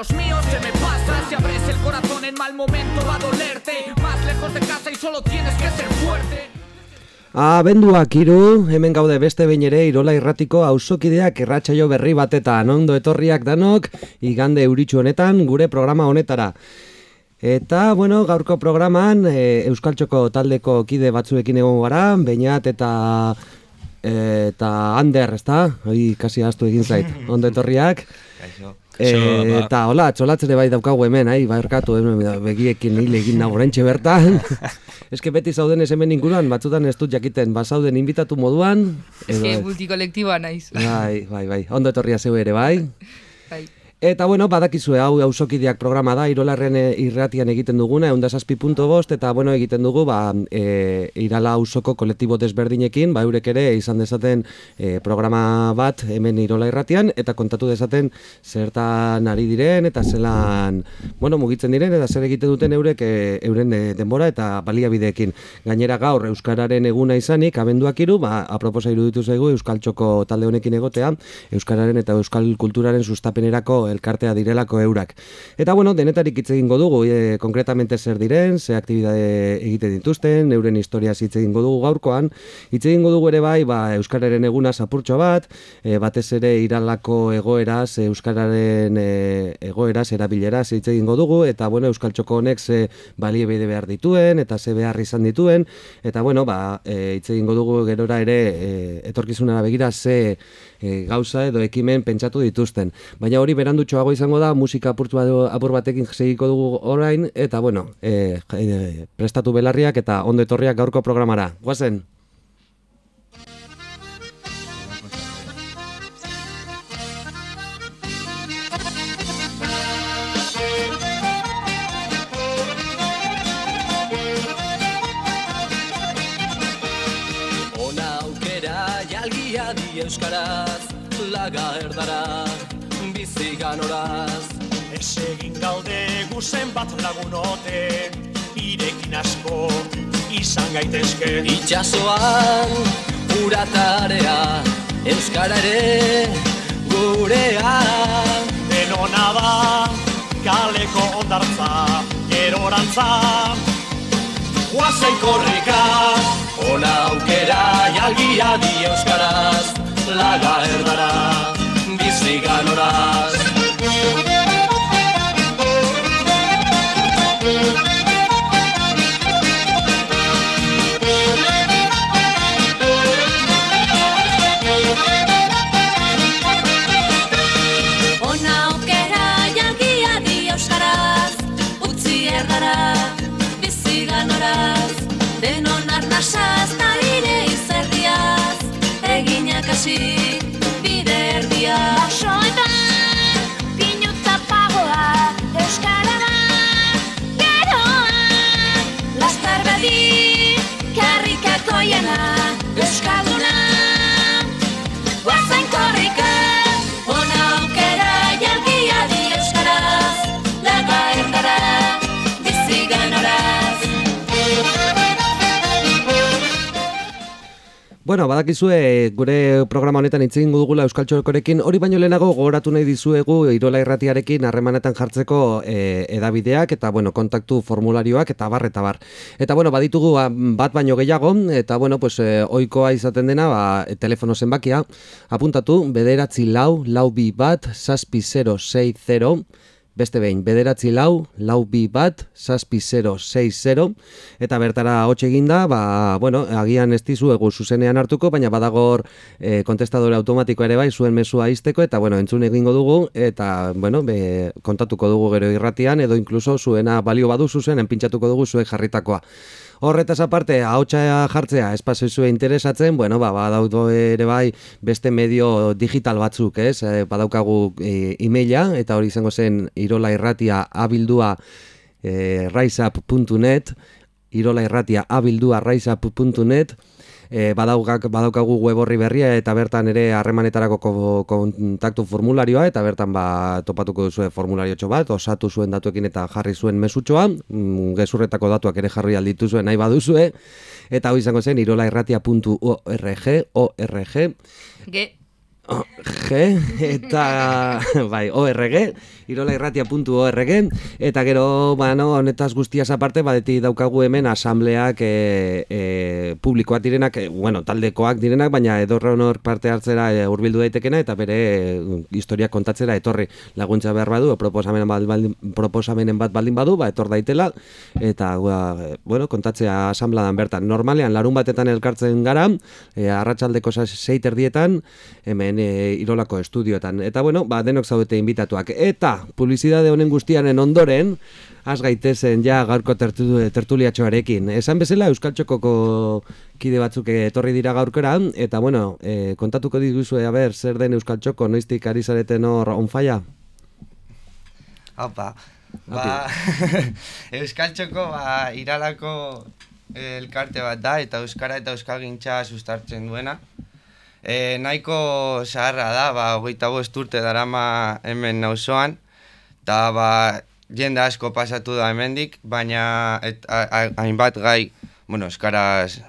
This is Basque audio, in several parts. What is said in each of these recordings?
los míos se me pasa. Si abres el corazón en mal momento va a dolerte. Más lejos de casa y solo tienes que ser fuerte. Abenduak iru, hemen gaude beste behin ere Irola Irratiko auzokideak erratsaio berri batetan. Ondo etorriak danok igande euritxu honetan gure programa honetara. Eta, bueno, gaurko programan e, Euskaltxoko taldeko kide batzuekin egon gara, bainat eta eta Ander, ezta? Hoi, kasi astu egin zait, ondo etorriak. E, eta hola, txolatzere bai daukagu hemen, ai, bai erkatu, begiekin hile egin nago bertan. Ez beti zauden ez hemen inguruan, batzutan ez dut jakiten, ba zauden inbitatu moduan. Ez que multikolektiboa naiz. Bai, bai, bai, ondo etorria zeu ere, bai. Bai. Eta bueno, badakizue hau ausokideak programa da, irolarren eh, irratian egiten duguna, egun bost, eta bueno, egiten dugu, ba, e, irala ausoko kolektibo desberdinekin, ba, eurek ere izan dezaten e, programa bat hemen irola irratian, eta kontatu dezaten zertan ari diren, eta zelan, bueno, mugitzen diren, eta zer egiten duten eurek e, euren denbora eta baliabideekin. Gainera gaur, Euskararen eguna izanik, abenduak iru, ba, aproposa iruditu zaigu, Euskal Txoko talde honekin egotea, Euskararen eta Euskal Kulturaren sustapenerako elkartea direlako eurak. Eta bueno, denetarik hitz egingo dugu, e, konkretamente zer diren, ze aktibidade egite dituzten, euren historia hitz egingo dugu gaurkoan. Hitz egingo dugu ere bai, ba, euskararen eguna apurtxo bat, e, batez ere iralako egoeraz, euskararen e, egoeraz erabileraz hitz egingo dugu eta bueno, euskal txoko honek ze balie bide behar dituen eta ze behar izan dituen eta bueno, ba, e, hitz egingo dugu gerora ere e, etorkizunera begira ze e, gauza edo ekimen pentsatu dituzten. Baina hori berandutxoago izango da, musika apurtu apur batekin segiko dugu orain, eta bueno, e, e, prestatu belarriak eta ondo etorriak gaurko programara. Guazen! euskaraz, laga erdara, bizi ganoraz. Ez gaude guzen bat lagunote, irekin asko izan gaitezke. Itxasoan, uratarea, euskara ere, gurea. Denona da, kaleko ondartza, erorantza, guazen korrika, ona aukera, jalgia di euskaraz, laga erdara, bizi ganoraz. Denon arnasaz, ta ire izerdiaz, eginak hasi bide erdia. Bueno, badakizue gure programa honetan hitz egingo dugula Euskal Txokorekin, hori baino lehenago gogoratu nahi dizuegu Irola Irratiarekin harremanetan jartzeko e, edabideak eta bueno, kontaktu formularioak eta bar eta bar. Eta bueno, baditugu ba, bat baino gehiago eta bueno, pues e, ohikoa izaten dena, ba, telefono zenbakia apuntatu bederatzi lau, lau bi bat, saspi 060 Beste behin, bederatzi lau, lau bi bat, saspi 060, eta bertara hotxe eginda, ba, bueno, agian ez dizu egu zuzenean hartuko, baina badagor e, kontestadore automatiko ere bai, zuen mesua izteko, eta bueno, entzun egingo dugu, eta bueno, be, kontatuko dugu gero irratian, edo inkluso zuena balio badu zuzen, enpintsatuko dugu zuek jarritakoa. Horretaz aparte, haotxa jartzea espazoizue interesatzen, bueno, ba, badaudo ere bai beste medio digital batzuk, ez? E, badaukagu e, e-maila, eta hori izango zen irola irratia abildua e, raizap.net, irola irratia abildua raizap.net, e, badaukak, badaukagu web horri berria eta bertan ere harremanetarako ko- kontaktu formularioa eta bertan ba, topatuko duzue formulario bat, osatu zuen datuekin eta jarri zuen mesutxoa, mm, gezurretako datuak ere jarri alditu nahi baduzue, eta hau izango zen irolairratia.org, org, Ge, G eta bai, ORG, irolairratia.org eta gero, bueno, honetaz guztiaz aparte, badeti daukagu hemen asambleak e, e, publikoak direnak, e, bueno, taldekoak direnak, baina edorra honor parte hartzera e, urbildu daitekena eta bere e, historia kontatzera etorri laguntza behar badu, proposamenen bat, baldin, proposamenen bat baldin badu, ba, etor daitela eta, ba, bueno, kontatzea asambladan bertan. Normalean, larun batetan elkartzen gara, e, arratsaldeko seiter dietan, hemen e, irolako estudioetan. Eta bueno, ba, denok zaudete inbitatuak. Eta, publizidade honen guztianen ondoren, az gaitezen ja gaurko tertu, tertuliatxoarekin. Esan bezala, Euskal Txokoko kide batzuk etorri dira gaurkora, eta bueno, e, kontatuko diguzu, a ber, zer den Euskal Txoko, noiztik ari zareten hor onfaia? Opa, ba, Euskal Txoko, ba, iralako elkarte bat da, eta Euskara eta Euskal Gintxa sustartzen duena. E, nahiko zaharra da, ba, hogeita bost urte darama hemen nauzoan, eta ba, jende asko pasatu da hemendik, baina hainbat gai, bueno, eskaraz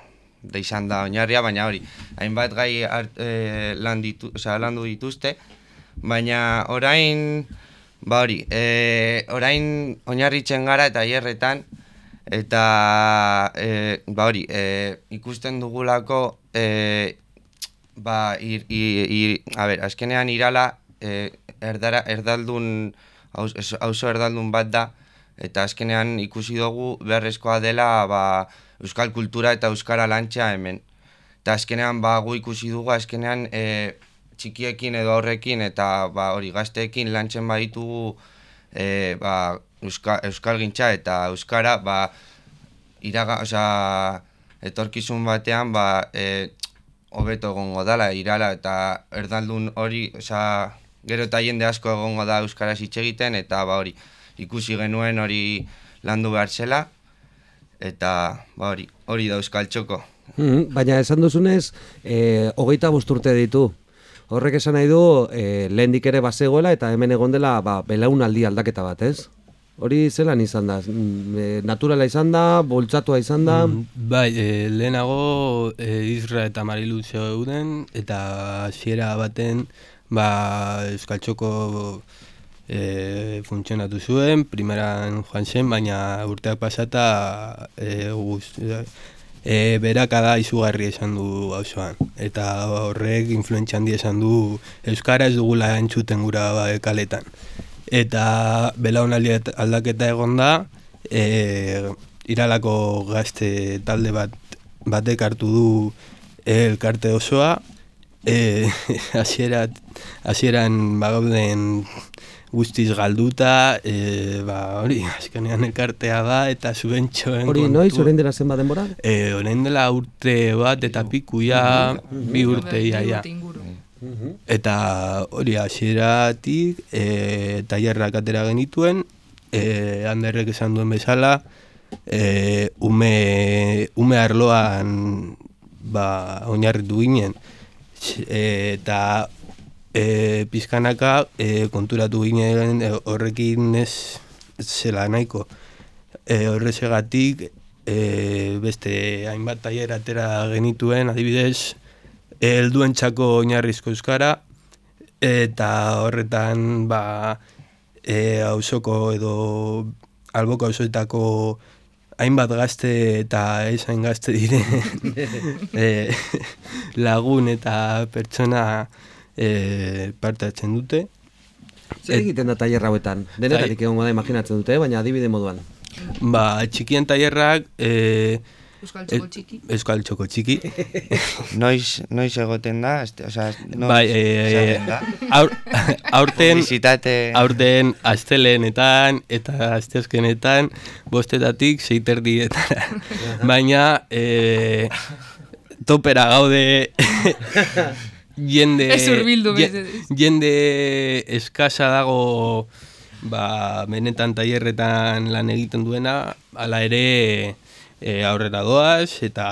da izan da oinarria, baina hori, hainbat gai art, e, lan ditu, oza, landu dituzte, baina orain, ba hori, e, orain oinarritzen gara eta hierretan, eta e, ba hori, e, ikusten dugulako e, ba, ir, ir, ir, a ber, azkenean irala e, erdara, erdaldun, auzo erdaldun bat da, eta azkenean ikusi dugu beharrezkoa dela ba, euskal kultura eta euskara lantxa hemen. Eta azkenean ba, gu ikusi dugu azkenean e, txikiekin edo aurrekin eta ba, hori gazteekin lantzen baditugu e, ba, euskal, euskal gintxa eta euskara ba, iraga, oza, etorkizun batean ba, e, hobeto egongo dala, irala eta erdaldun hori, oza, gero eta jende asko egongo da Euskaraz hitz egiten, eta ba hori, ikusi genuen hori landu behar zela, eta ba hori, hori da Euskal Txoko. Mm baina esan duzunez, e, hogeita bosturte ditu. Horrek esan nahi du, e, lehendik ere bazegoela eta hemen egon dela ba, belaunaldi aldaketa bat, ez? Hori zelan izan da? Mm, e, naturala izan da, boltsatua izan da? Mm, bai, e, lehenago e, Isra eta Marilu zeuden, eta hasiera baten ba, Euskal Txoko e, funtzionatu zuen, primeran joan zen, baina urteak pasata e, guz, e, berakada izugarri esan du hauzoan. Eta horrek influentzia handi esan du Euskara ez dugula entzuten gura ba, kaletan eta belaunaldi aldaketa egon da, e, iralako gazte talde bat batek hartu du elkarte osoa, e, hasierat, hasieran bagauden guztiz galduta, e, ba, hori, azkenean elkartea da, eta zubentxoen... Hori, noiz, orain dela zen denbora? E, orain dela urte bat, eta pikuia, bi urte, ia, ia. Eta hori hasieratik e, tailerrak atera genituen, e, Anderrek esan duen bezala, e, ume, ume arloan ba, oinarritu ginen. E, eta e, pizkanaka e, konturatu ginen horrekin ez zela nahiko. E, horrezegatik e, beste hainbat tailer atera genituen, adibidez, helduen txako oinarrizko euskara, eta horretan ba, e, hausoko edo alboko hausoetako hainbat gazte eta esain gazte dire e, lagun eta pertsona e, parte hartzen dute. Zer egiten da tailerra hauetan? Denetarik egongo da imaginatzen dute, baina adibide moduan. Ba, txikien tailerrak... E, Euskal txoko txiki. Euskal txoko txiki. noiz, noiz egoten da? Este, o sea, noiz bai, e, aur, aurten, aurten astelenetan eta asteazkenetan bostetatik seiterdietan. Baina e, topera gaude jende, jende eskasa dago ba, benetan tailerretan lan egiten duena, ala ere e, aurrera doaz, eta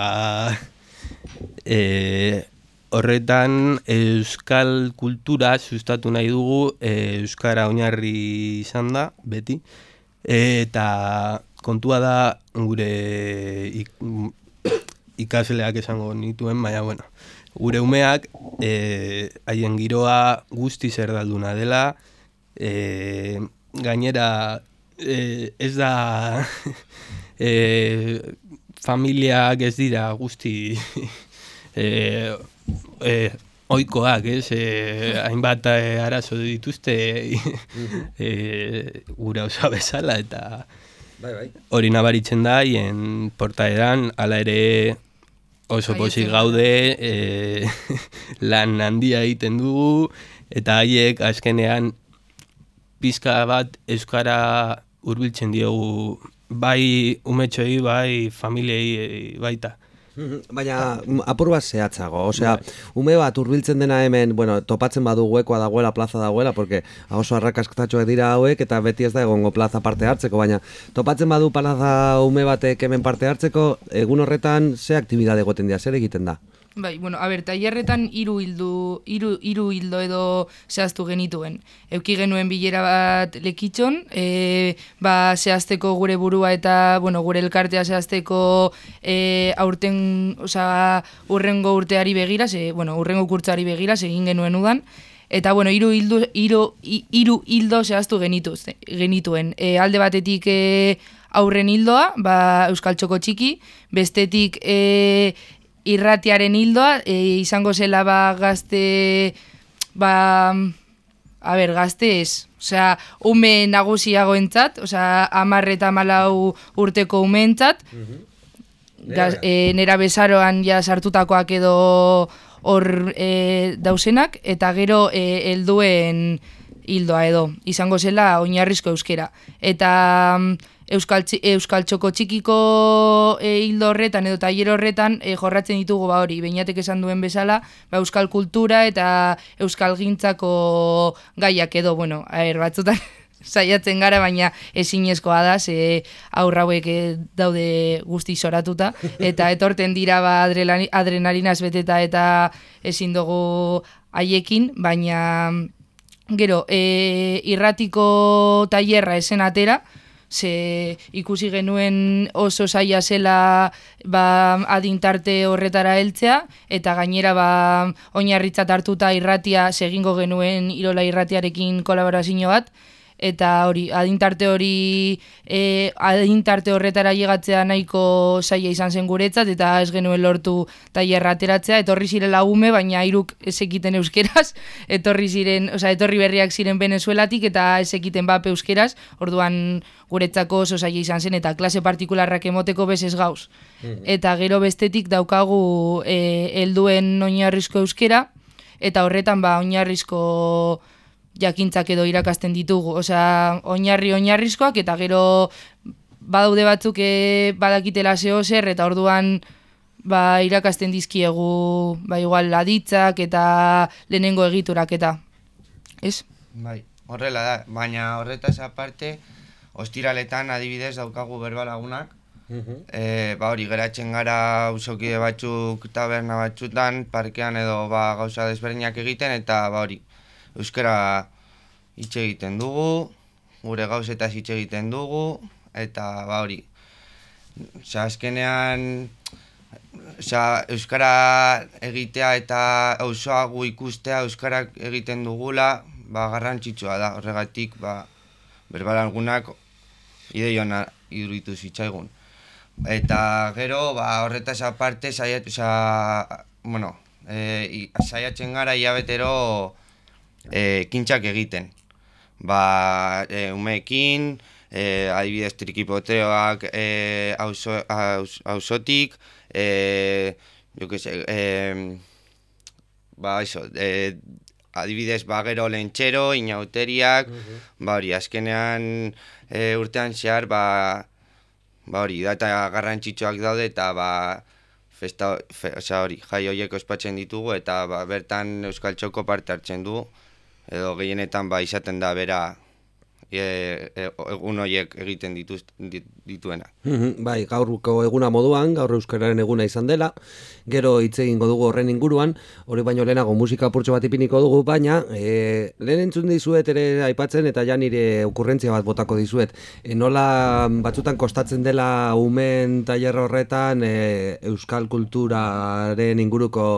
e, horretan euskal kultura sustatu nahi dugu e, euskara oinarri izan da, beti, eta kontua da gure ik, ikasleak esango nituen, baina bueno, gure umeak e, haien giroa guzti zerdalduna dela, e, gainera e, ez da e, familiak ez dira guzti e, e, oikoak, ez, e, hainbat e, arazo dituzte e, gura osa bezala eta Bai, bai. hori nabaritzen da, hien portaeran, ala ere oso da. gaude, e, lan handia egiten dugu, eta haiek azkenean pizka bat euskara hurbiltzen diogu bai umetxoei, bai familiei e, baita. Mhm, Baina apur bat zehatzago, osea, ume bat hurbiltzen dena hemen, bueno, topatzen badu huekoa dagoela, plaza dagoela, porque oso arrakaskatxoak dira hauek, eta beti ez da egongo plaza parte hartzeko, baina topatzen badu plaza ume batek hemen parte hartzeko, egun horretan ze aktibidade egoten dira, zer egiten da? Bai, bueno, a ber, tailerretan hiru hildu, hiru hiru hildo edo zehaztu genituen. Euki genuen bilera bat lekitxon, e, ba zehazteko gure burua eta, bueno, gure elkartea zehazteko e, aurten, osea, urrengo urteari begira, ze, bueno, urrengo kurtzari begira, egin genuen udan. Eta bueno, hiru hildu hiru hi- hiru hildo zehaztu genituz, genituen. E, alde batetik e, aurren hildoa, ba Euskal Txoko txiki, bestetik e, irratiaren hildoa, e, izango zela ba gazte ba a ber, gazte ez. Osea, ume nagusiagoentzat, osea, 10 eta 14 urteko umeentzat. Gaz, e, nera bezaroan ja sartutakoak edo hor e, dausenak, eta gero e, helduen hildoa edo, izango zela oinarrizko euskera. Eta mm, Euskal, Euskal Txoko txikiko e, horretan edo tailer horretan e, jorratzen ditugu ba hori, beinatek esan duen bezala, ba, Euskal kultura eta Euskal gintzako gaiak edo, bueno, aher, batzutan saiatzen gara, baina ezinezkoa da, ze aurra hauek eh, daude guzti soratuta, eta etorten dira ba adrenali- adrenalinaz beteta eta ezin dugu haiekin, baina gero, e, irratiko tailerra esen atera, ze ikusi genuen oso zaila zela ba, adintarte horretara heltzea, eta gainera ba, oinarritzat hartuta irratia segingo genuen irola irratiarekin kolaborazio bat, eta hori, adintarte hori e, adintarte horretara llegatzea nahiko zaila izan zen guretzat, eta ez genuen lortu tailerra ateratzea, etorri zirela ume, baina hiruk ez ekiten euskeraz, etorri ziren, osea, etorri berriak ziren Venezuelatik, eta ez ekiten bap euskeraz, orduan guretzako oso zaila izan zen, eta klase partikularrak emoteko bezez gauz. Eta gero bestetik daukagu e, helduen oinarrizko euskera, eta horretan ba oinarrizko jakintzak edo irakasten ditugu. Osea, oinarri oinarrizkoak eta gero badaude batzuk e, badakitela zeo zer eta orduan ba, irakasten dizkiegu ba, igual aditzak eta lehenengo egiturak eta. Ez? Bai, horrela da, baina horretaz aparte, ostiraletan adibidez daukagu berbalagunak, e, ba hori, geratzen gara usokide batzuk taberna batzutan, parkean edo ba, gauza desberdinak egiten, eta ba hori, euskara hitz egiten dugu, gure gauzetaz hitz egiten dugu, eta ba hori, Osea, azkenean, osea, euskara egitea eta auzoa ikustea euskarak egiten dugula, ba garrantzitsua da. Horregatik, ba berbalalgunak ideiona iruditu zitzaigun. Eta gero, ba horretaz aparte saiat, osea, bueno, e, saiatzen gara hilabetero e, kintzak egiten. Ba, e, umeekin, e, adibidez trikipoteoak e, auzo, aus- auzotik, e, jo que se, e, ba, eso, e, adibidez, ba, gero lentxero, inauteriak, ba, hori, azkenean e, urtean zehar, ba, ba, hori, data garrantzitsuak daude, eta, ba, festa, fe, osea, hori, jai horiek ospatzen ditugu, eta, ba, bertan Euskal Txoko parte hartzen du, edo gehienetan, ba, izaten da bera e, e, egun horiek egiten dituz, dit, dituena. Mhm, Bai, gaurko eguna moduan, gaur euskararen eguna izan dela, gero hitz egingo dugu horren inguruan, hori baino lehenago musika purtsu bat ipiniko dugu, baina e, lehen entzun dizuet ere aipatzen eta ja nire okurrentzia bat botako dizuet. E, nola batzutan kostatzen dela umen tailer horretan e, euskal kulturaren inguruko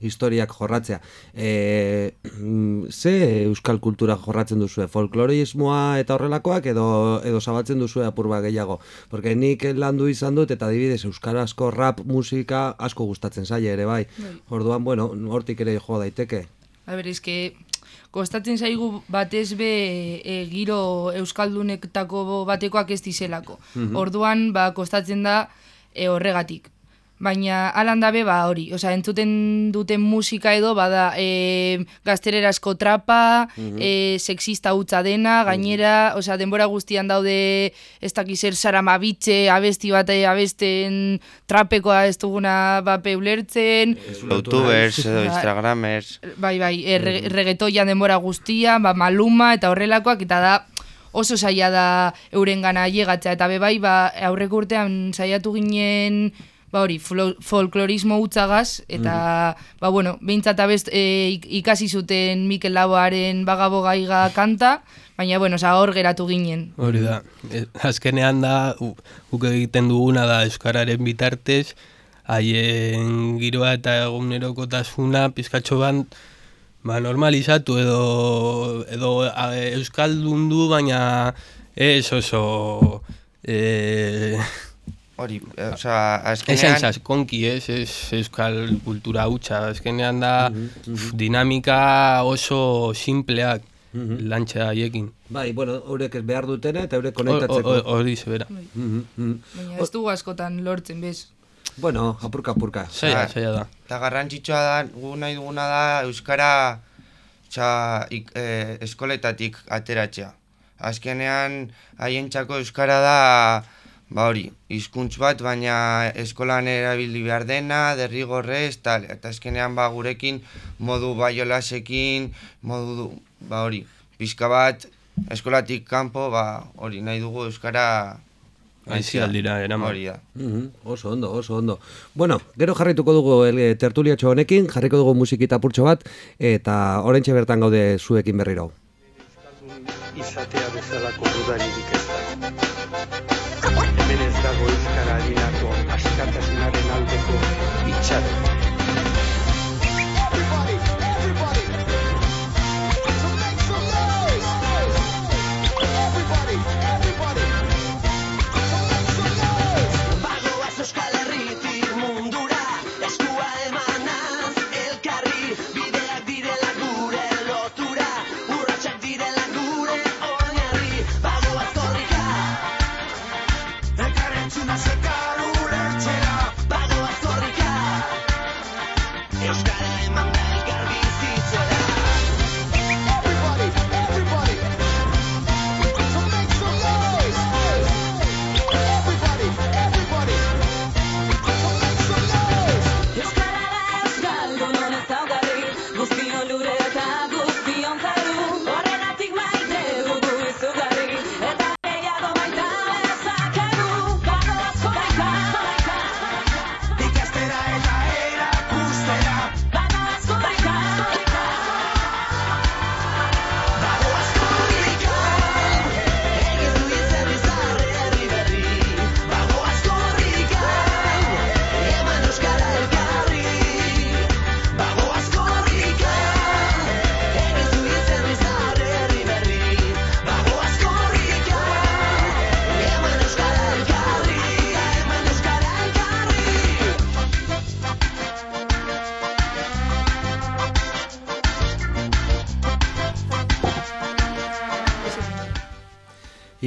historiak jorratzea. E, mm, ze euskal kultura jorratzen duzue? Folklorismoa eta horrelakoak edo edo zabaltzen duzue apur bat gehiago? Porque nik landu izan dut eta adibidez euskarazko rap musika asko gustatzen zaie ere bai. Orduan, bueno, hortik ere jo daiteke. A ber, eske, kostatzen zaigu batez be e, giro euskaldunetako batekoak ez dizelako. Orduan, ba, kostatzen da e, horregatik. Baina alan dabe ba hori, osea, entzuten duten musika edo bada e, gaztererasko trapa, e, sexista hutza dena, gainera, osea, denbora guztian daude ez dakiz zer saramabitxe abesti bate abesten trapekoa ez duguna bape ulertzen, Youtubers edo Bai. Instagramers, bai, bai, e, re, reggaetoian denbora guztia, ba, maluma eta horrelakoak, eta da oso saia da eurengana llegatzea, eta be bai, ba, aurreko urtean saiatu ginen, ba hori, folklorismo utzagaz, eta, ba bueno, behintzat abest e, ik- ikasi zuten Mikel Laboaren bagabogaiga kanta, baina, bueno, oza, hor geratu ginen. Hori da. E, azkenean da, u- guk egiten duguna da Euskararen bitartez, haien giroa eta egunerokotasuna pizkatxo ban, ba, normalizatu edo, edo a, Euskaldundu, baina ez oso... E, hori, e, osea, Esan azkenean... saskonki, ez, ez euskal kultura hutsa. Azkenean da dinamika oso simpleak lantxa haiekin. Bai, bueno, horrek ez behar dutena eta horrek Hor- hor- konektatzeko. hor- Hori zebera. Mhm, mhm. Baina ez dugu askotan lortzen, bez? Bueno, apurka apurka. Zaila, Ah. zaila da. Eta garrantzitsua da, gu nahi duguna da, Euskara txa, ik, e, eskoletatik ateratzea. Azkenean, haientzako Euskara da, ba hori, hizkuntz bat, baina eskolan erabili behar dena, derrigorrez, tal. Eta azkenean, ba, gurekin, modu baiolasekin, modu, du- ba hori, pizka bat, eskolatik kanpo, ba, hori, nahi dugu Euskara... Aisialdira eraman. Hori da. Mhm, oso ondo, oso ondo. Bueno, gero jarrituko dugu el, tertuliatxo honekin, jarriko dugu musikita purtxo bat, eta orentxe bertan gaude zuekin berriro. izatea bezalako dudaririk ez da. Hemen ez dago euskara harinako askatasunaren aldeko itxaron.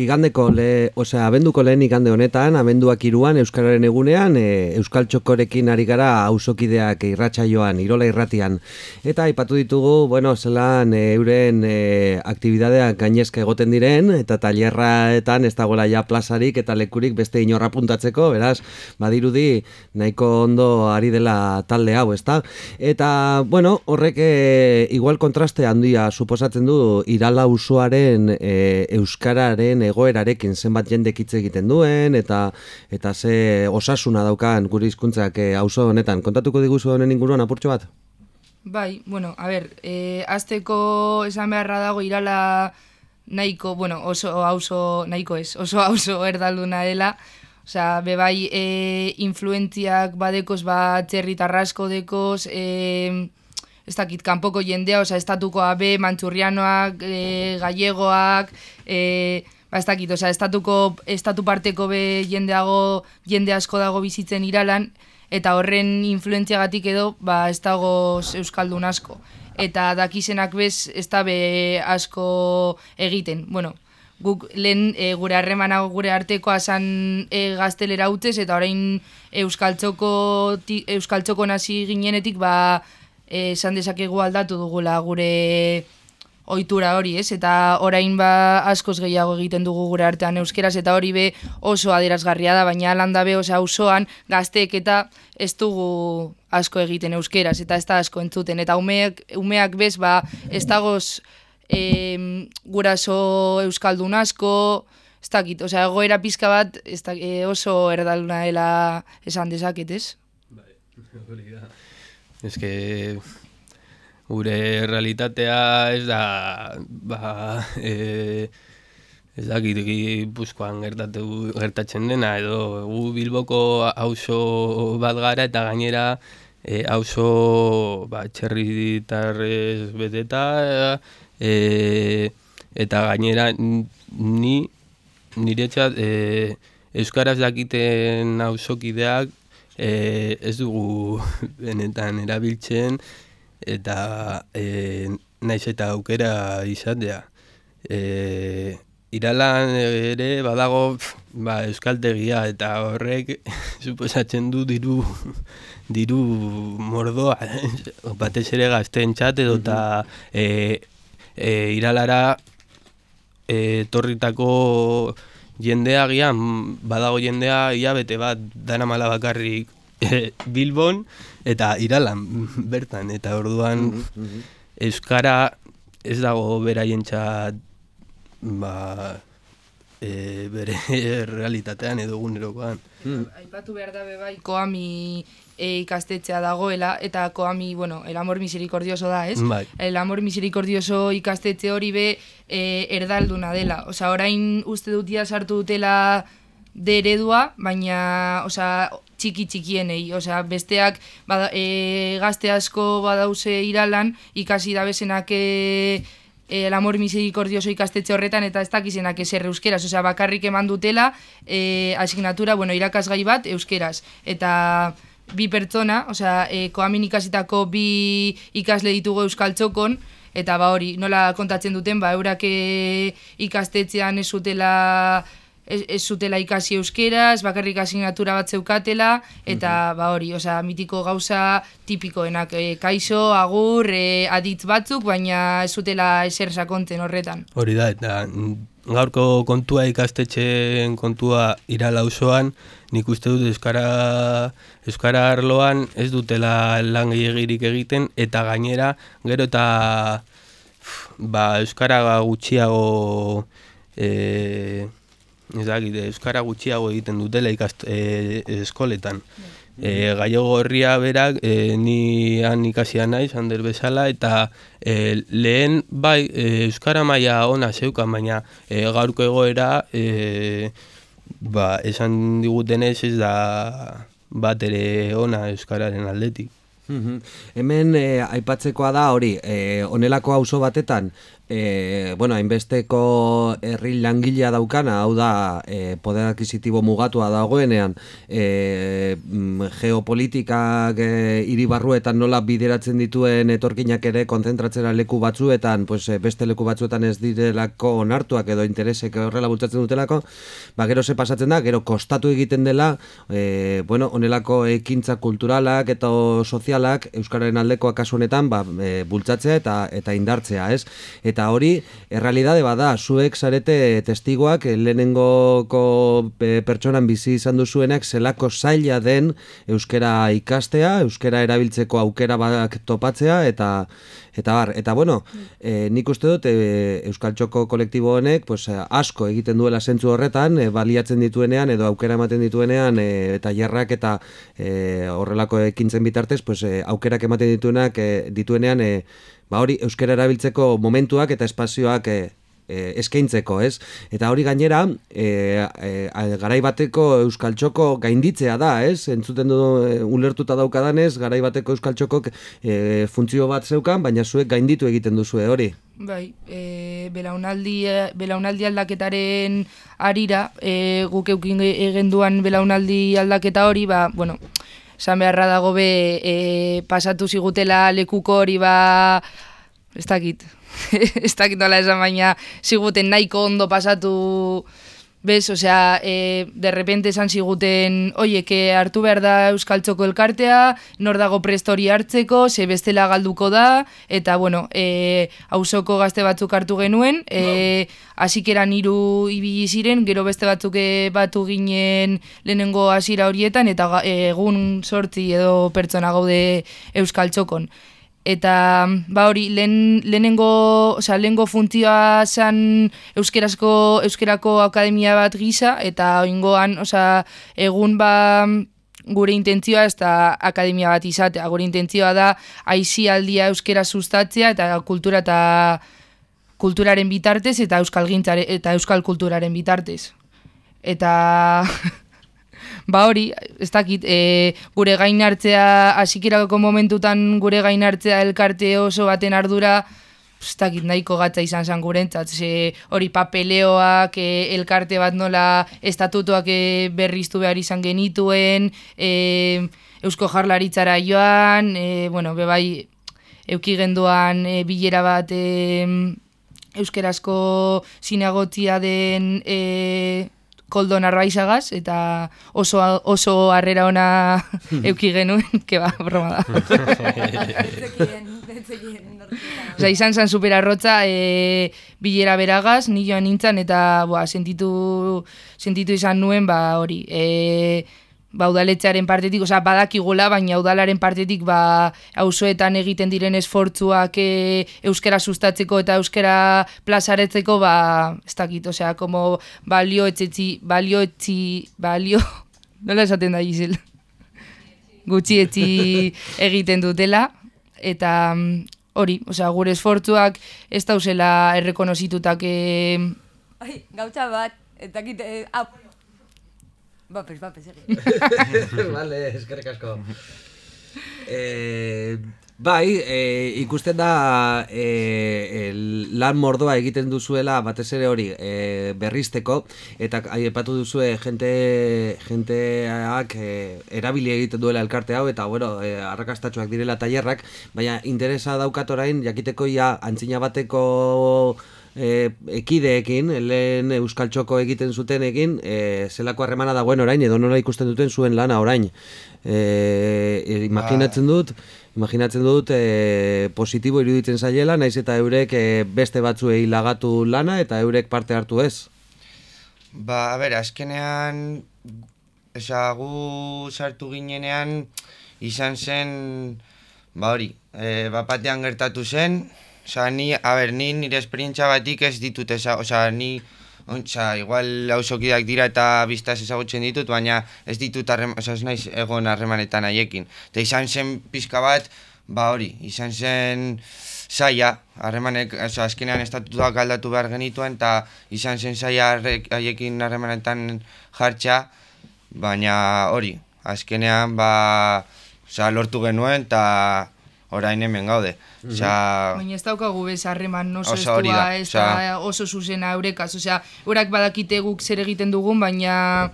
Igandeko, le, osea, abenduko lehen igande honetan, abenduak iruan, Euskararen egunean, e, Euskal Txokorekin ari gara auzokideak irratsaioan, irola irratian. Eta aipatu ditugu, bueno, zelan e, euren e, aktibidadeak gainezka egoten diren, eta tailerraetan ez dagoela ja plazarik eta lekurik beste inorra puntatzeko, beraz, badirudi nahiko ondo ari dela talde hau, ezta? Eta, bueno, horrek e, igual kontraste handia suposatzen du irala usuaren e, Euskararen egoerarekin zenbat jendek hitz egiten duen eta eta ze osasuna daukan gure hizkuntzak e, auzo honetan. Kontatuko diguzu honen inguruan apurtxo bat? Bai, bueno, a ber, e, azteko esan beharra dago irala nahiko, bueno, oso auzo, nahiko ez, oso auzo erdalduna dela, Osea, bebai e, influentziak badekoz, ba, txerritarrasko dekoz, e, ez dakit, kanpoko jendea, osea, estatukoa be, mantxurrianoak, e, gallegoak, e, ba, ez dakit, osea, estatuko, estatu parteko be jendeago, jende asko dago bizitzen iralan, eta horren influentziagatik edo, ba, ez dago euskaldun asko. Eta dakizenak bez, ez da be asko egiten. Bueno, guk lehen e, gure harremana gure artekoa san e, gaztelera utez, eta orain euskaltzoko, ti, euskaltzoko nasi ginenetik, ba, e, esan dezakegu aldatu dugula gure ohitura hori, ez? Eta orain ba askoz gehiago egiten dugu gure artean euskeraz eta hori be oso adierazgarria da, baina landa be osea auzoan gazteek eta ez dugu asko egiten euskeraz eta ez da asko entzuten eta umeak umeak bez ba ez dagoz em, guraso euskaldun asko, ez dakit, osea, egoera pizka bat ez da, e, oso erdaluna dela esan dezaket, ez? Ez que gure realitatea ez da, ba, e, ez dakit Gipuzkoan gertatu, gertatzen dena, edo gu Bilboko auzo bat gara eta gainera e, auzo ba, txerritarrez beteta, e, eta gainera ni niretzat e, euskaraz dakiten auzokideak e, ez dugu benetan erabiltzen eta e, naiz eta aukera izatea. E, iralan ere badago pf, ba, euskaltegia eta horrek suposatzen du diru diru mordoa batez ere gazteentzat edo eta e, e, iralara e, torritako jendea gian, badago jendea hilabete bat dana mala bakarrik e, Bilbon eta iralan bertan eta orduan euskara ez dago beraientzat ba, e, bere realitatean edo egunerokoan. Aipatu behar da bai koami e, ikastetxea dagoela, eta koami, bueno, el amor misericordioso da, ez? Bai. El amor misericordioso ikastetxe hori be e, erdalduna dela. Osea, orain uste dut ia sartu dutela de eredua, baina, osea, txiki txikienei, osea, besteak bada, e, gazte asko badauze iralan, ikasi dabezenak e, el amor misericordioso ikastetxe horretan eta ez dakizenak eser euskeraz, osea bakarrik eman dutela e, asignatura, bueno, irakasgai bat euskeraz. Eta bi pertsona, osea, e, koamin ikasitako bi ikasle ditugu euskal txokon, eta ba hori, nola kontatzen duten, ba eurak e, ikastetxean ez zutela ez, ez zutela ikasi euskeraz, bakarrik asignatura bat zeukatela, eta ba hori, osea, mitiko gauza tipikoenak, e, kaixo, agur, e, aditz batzuk, baina ez zutela eser sakontzen horretan. Hori da, eta mm, gaurko kontua ikastetxeen kontua irala auzoan, nik uste dut Euskara, Euskara arloan ez dutela lan gehiagirik egiten, eta gainera, gero eta ba, Euskara gutxiago e, ez dakit, Euskara gutxiago egiten dutela ikast, e, eskoletan. E, gallego herria berak, e, ni han ikasia naiz, Ander bezala, eta e, lehen bai e, Euskara maila ona zeukan, baina e, gaurko egoera e, ba, esan digutenez ez da bat ere ona Euskararen aldetik. Mhm. Hemen eh, aipatzekoa da hori, eh, onelako auzo batetan, eh, bueno, hainbesteko herri langilea daukana, hau da, eh, poder akizitibo mugatua dagoenean, eh, mm, geopolitikak eh, hiri barruetan nola bideratzen dituen etorkinak ere konzentratzera leku batzuetan, pues, eh, beste leku batzuetan ez direlako onartuak edo interesek horrela bultzatzen dutelako, ba, gero ze pasatzen da, gero kostatu egiten dela, e, bueno, onelako ekintza kulturalak eta sozialak euskararen aldekoak kasu honetan, ba, e, bultzatzea eta eta indartzea, ez? Eta hori errealidade bada, zuek zarete testiguak eh, lehenengoko e, pertsonan bizi izan duzuenak zelako zaila den euskara ikastea, euskara erabiltzeko aukera badak topatzea eta Eta bar, eta bueno, e, nik uste dut e, Euskal Txoko kolektibo honek pues, eh, asko egiten duela zentzu horretan, e, baliatzen dituenean edo aukera ematen dituenean e, eta jarrak eta e, horrelako ekintzen bitartez, pues, e, aukerak ematen dituenak e, dituenean e, ba hori euskara erabiltzeko momentuak eta espazioak e, e, eskaintzeko, ez? Eta hori gainera, e, e, garai bateko Euskal Txoko gainditzea da, ez? Entzuten du e, ulertuta daukadanez, garai bateko Euskal Txokok e, funtzio bat zeukan, baina zuek gainditu egiten duzue hori. Bai, e, belaunaldi, belaunaldi aldaketaren arira, e, guk eukin egin duan belaunaldi aldaketa hori, ba, bueno, esan beharra dago be, e, pasatu zigutela lekuko hori ba, ez dakit, ez dakit nola esan baina, ziguten nahiko ondo pasatu, Bez, osea, e, de repente esan ziguten, oie, que hartu behar da Euskal Txoko elkartea, nor dago prestori hartzeko, ze bestela galduko da, eta, bueno, e, hausoko gazte batzuk hartu genuen, e, hasikeran hiru ibili ziren, gero beste batzuk batu ginen lehenengo hasiera horietan, eta egun sortzi edo pertsona gaude Euskal Txokon. Eta ba hori, lehen, lehenengo, osea, lehengo funtzioa zen euskerazko, euskerako akademia bat gisa, eta oingoan, osea, egun ba gure intentzioa ez da akademia bat izatea. Gure intentzioa da aizialdia euskera sustatzea eta kultura eta kulturaren bitartez eta euskal gintzare, eta euskal kulturaren bitartez. Eta ba hori, ez dakit, e, gure gain hartzea, hasikirako momentutan gure gain hartzea elkarte oso baten ardura, ez dakit nahiko gatza izan zen gurentzat, ze hori papeleoak, e, elkarte bat nola estatutuak e, berriztu behar izan genituen, e, eusko jarlaritzara joan, e, bueno, bebai, euki genduan e, bilera bat e, euskerazko sinagotzia den e, koldo narbaizagaz, eta oso, oso harrera ona euki genuen, que ba, broma da. Osa, izan zen superarrotza e, bilera beragaz, ni joan nintzen, eta boa, sentitu, sentitu izan nuen, ba, hori, e, ba, udaletzearen partetik, osea, badakigula, baina udalaren partetik, ba, auzoetan egiten diren esfortzuak e, euskera sustatzeko eta euskera plazaretzeko, ba, ez dakit, osea, como balio etzetzi, balio etzi, balio, nola esaten da, Gisel? Gutxietzi egiten dutela, eta mm, hori, osea, gure esfortzuak ez dauzela errekonozitutak e, Ai, gautza bat, eta kite... Eh, ah, bapes, bapes, egi. vale, eskerrik asko. Eh, bai, eh, ikusten da eh, lan mordoa egiten duzuela batez ere hori eh, berrizteko eta aipatu duzue jente jenteak eh, erabili egiten duela elkarte hau eta bueno, eh, arrakastatxoak direla tailerrak, baina interesa daukat orain jakiteko ja antzina bateko e, ekideekin, lehen Euskal Txoko egiten zutenekin, e, zelako harremana dagoen orain, edo nola ikusten duten zuen lana orain. E, e, imaginatzen dut, imaginatzen dut e, positibo iruditzen zaiela, naiz eta eurek e, beste batzuei lagatu lana eta eurek parte hartu ez. Ba, a ber, azkenean, esa, gu sartu ginenean, izan zen, ba hori, e, bapatean gertatu zen, oza, ni, a ber, ni nire esperientzia batik ez ditut, esa, oza, ni, Ontsa, igual hausokidak dira eta biztaz ezagutzen ditut, baina ez ditut harrem, oza, ez naiz egon harremanetan haiekin. Eta izan zen pizka bat, ba hori, izan zen saia, harremanek, oza, azkenean estatutuak aldatu behar genituen, eta izan zen saia haiekin harremanetan jartxa, baina hori, azkenean, ba, Osea, lortu genuen eta orain hemen gaude. Osea, Baina ez daukagu bez harreman oso estua, ez da oso zuzena eurekaz. Osea, eurak badakite guk zer egiten dugun, baina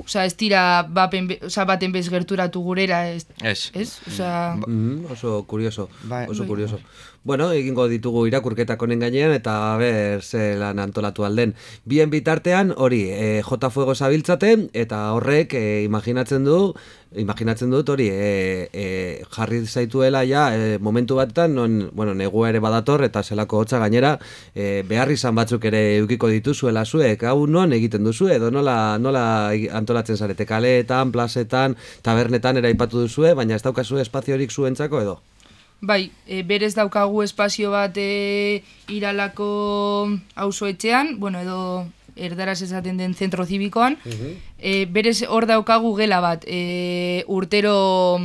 osea, ez dira bapen, be- osea, baten bez gerturatu gurera, ez? ez. Ez? Osea, Mhm, oso kurioso, Bai. oso Bai. Bueno, egingo ditugu irakurketak honen gainean eta ber ze lan antolatu alden. Bien bitartean hori, e, J Fuego zabiltzate eta horrek e, imaginatzen du imaginatzen dut hori e, e, jarri zaituela ja e, momentu batetan non, bueno, negua ere badator eta zelako hotza gainera e, behar izan batzuk ere eukiko dituzuela zuek hau non egiten duzu edo nola, nola antolatzen zarete kaleetan, plazetan, tabernetan ere aipatu duzue, baina ez daukazu espaziorik zuentzako edo? Bai, e, berez daukagu espazio bat e, iralako auzoetxean, bueno, edo erdaraz esaten den zentro zibikoan, e, berez hor daukagu gela bat, e, urtero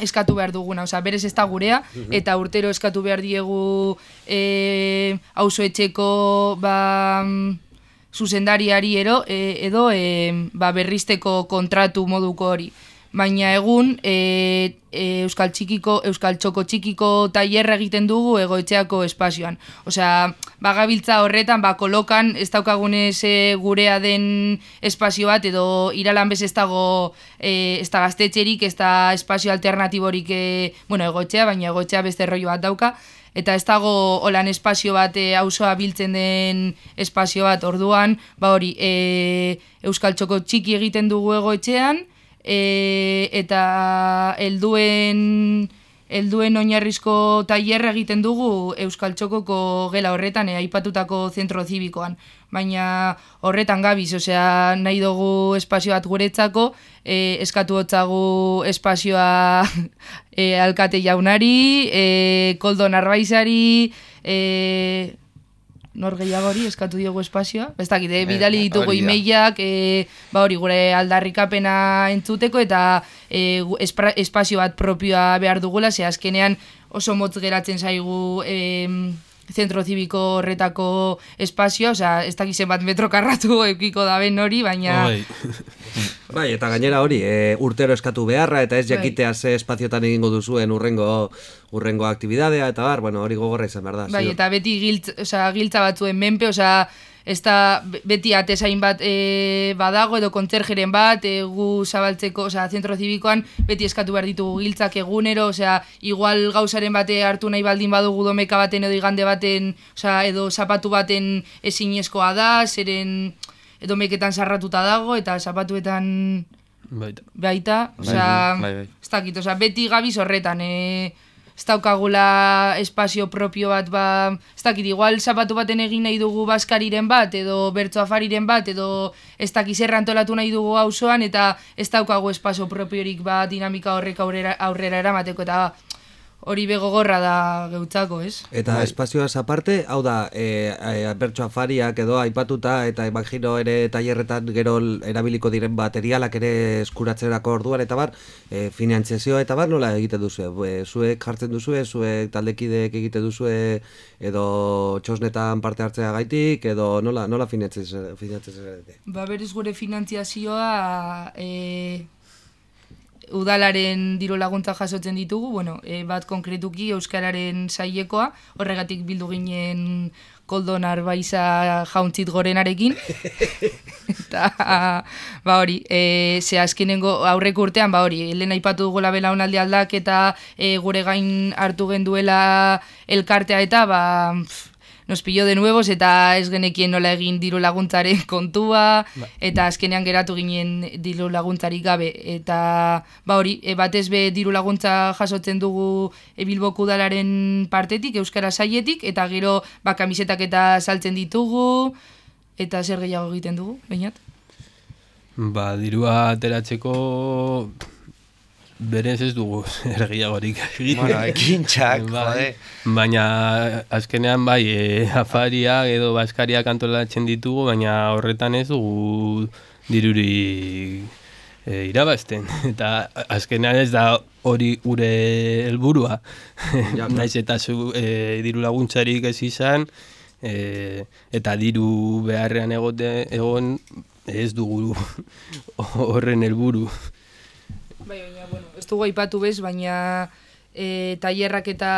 eskatu behar duguna, osea, berez ez da gurea, eta urtero eskatu behar diegu e, auzoetxeko ba, zuzendariari ero, e, edo e, ba, berrizteko kontratu moduko hori. Baina egun e, e, Euskal Txikiko, Euskal Txoko Txikiko tailerra egiten dugu egoetxeako espazioan. Osea, bagabiltza horretan, ba, kolokan ez daukagunez e, gurea den espazio bat, edo iralan bez ez dago e, ez da gaztetxerik, ez da espazio alternatiborik, e, bueno, egoetxea, baina egoetxea beste rollo bat dauka, eta ez dago holan espazio bat e, auzoa biltzen den espazio bat orduan, ba hori, e, Euskal Txoko txiki egiten dugu egoetxean, e, eta helduen helduen oinarrizko tailerra egiten dugu Euskal Txokoko gela horretan, e, aipatutako zentro zibikoan. Baina horretan gabiz, osea, nahi dugu espazio bat guretzako, e, eskatu hotzagu espazioa e, alkate jaunari, e, koldo narbaizari, e, nor gehiagori eskatu diogu espazioa. Ez dakit, eh, bidali ditugu hori da. emailak, e, ba hori gure aldarrikapena entzuteko eta e, espra- espazio bat propioa behar dugula, ze azkenean oso motz geratzen zaigu em, zentro zibiko horretako espazioa, osea, ez dakit zenbat metro karratu eukiko daben hori, baina... Bai. Eta gainera hori, e, urtero eskatu beharra eta ez Bai. jakitea ze espaziotan egingo duzuen urrengo urrengo aktibidadea eta bar, bueno, hori gogorra izan behar da. Bai, ziur. eta beti giltz, osea, giltza batzuen menpe, osea, ez da be- beti atesain bat e, badago edo kontzerjeren bat, e, gu zabaltzeko, osea, zentro zibikoan, beti eskatu behar ditugu giltzak egunero, osea, igual gauzaren bate hartu nahi baldin badugu domeka baten edo igande baten, osea, edo zapatu baten ezinezkoa da, zeren edo meketan sarratuta dago, eta zapatuetan Baita. baita, Bai, osea, bai, bai. ez dakit, osea, beti gabiz horretan, e, ez daukagula espazio propio bat, ba, ez dakit, igual zapatu baten egin nahi dugu baskariren bat, edo bertso afariren bat, edo ez dakit zer antolatu nahi dugu auzoan eta ez daukagu espazio propiorik ba, dinamika horrek aurrera, aurrera eramateko, eta hori begogorra da geutzako, ez? Eta espazioaz aparte, hau da, e, e, bertso afariak edo aipatuta eta imagino ere tailerretan gero erabiliko diren baterialak ere eskuratzerako orduan eta bar, e, finantzazioa eta bar nola egiten duzue? E, zuek jartzen duzue, zuek taldekideek egite duzue edo txosnetan parte hartzea gaitik edo nola, nola finantzatzen zarete? Ba, berez gure finantziazioa e, udalaren diru laguntza jasotzen ditugu, bueno, e, bat konkretuki Euskararen sailekoa, horregatik bildu ginen koldo narbaiza jauntzit gorenarekin. Eta, ba hori, e, ze azkenengo aurreko urtean, ba hori, lehen aipatu dugula belaunaldi aldak eta e, gure gain hartu genduela elkartea eta, ba, pff, nos pilló de nuevos eta ez genekien nola egin diru laguntzaren kontua eta azkenean geratu ginen diru laguntzarik gabe. Eta ba hori e, batez be diru laguntza jasotzen dugu e, Bilboko udalaren partetik euskara saietik eta gero ba kamisetak eta saltzen ditugu eta zer gehiago egiten dugu bainat Ba, dirua ateratzeko berez ez dugu ergiagorik egiten. Bueno, ekintxak, Bai, jode. Baina azkenean bai, e, afariak edo baskariak antolatzen ditugu, baina horretan ez dugu diruri e, irabazten. Eta azkenean ez da hori gure helburua. Ja, Naiz eta zu, e, diru laguntzarik ez izan, e, eta diru beharrean egote, egon ez dugu horren helburu. Bai, baina, bueno, ez dugu aipatu bez, baina e, tailerrak eta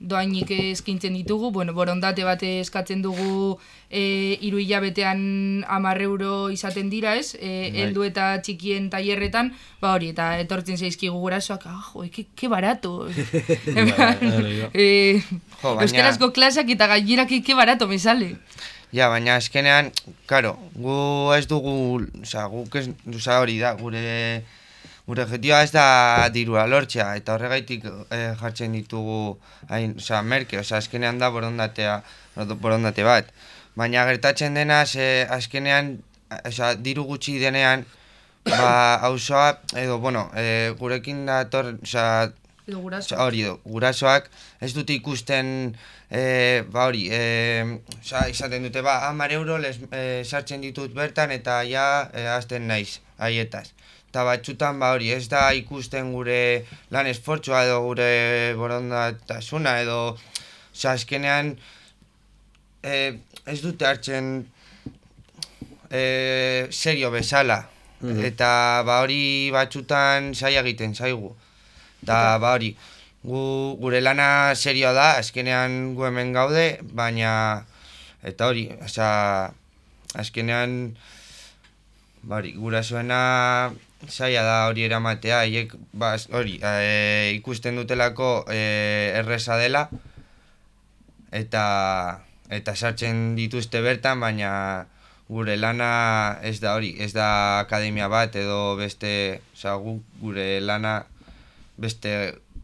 doainik eskintzen ditugu, bueno, borondate bat eskatzen dugu e, iru hilabetean hamar euro izaten dira, ez? E, Bai. heldu eta txikien tailerretan, ba hori, eta etortzen zaizkigu gurasoak, ah, jo, ke, ke barato. e, Jo, baina- Euskarazko klasak eta gainerak ke barato me sale. Ja, baina azkenean, karo, gu ez dugu, oza, guk ez, oza, hori da, gure, gure objektiba ez da dirua lortzea, eta horregaitik eh, jartzen ditugu, hain, oza, merke, oza, azkenean da borondatea, borondate bat. Baina gertatzen dena, ze azkenean, oza, diru gutxi denean, ba, auzoa, edo, bueno, e, gurekin dator, oza, Edo guraso. Osa, hori gurasoak ez dute ikusten, e, ba hori, e, osa, izaten dute, ba, hamar euro les, e, sartzen ditut bertan eta ja e, azten naiz, haietaz. Eta batxutan, ba hori, ez da ikusten gure lan esfortzua edo gure borondatasuna edo, osa, azkenean, e, ez dute hartzen e, serio bezala. Eta ba hori batxutan saia egiten zaigu. Eta ba hori, gu, gure lana serioa da, azkenean gu hemen gaude, baina eta hori, osea, azkenean ba hori, gurasoena saia da hori eramatea, haiek ba, hori, e, ikusten dutelako e, erreza dela eta eta sartzen dituzte bertan, baina gure lana ez da hori, ez da akademia bat edo beste, osea, gu, gure lana beste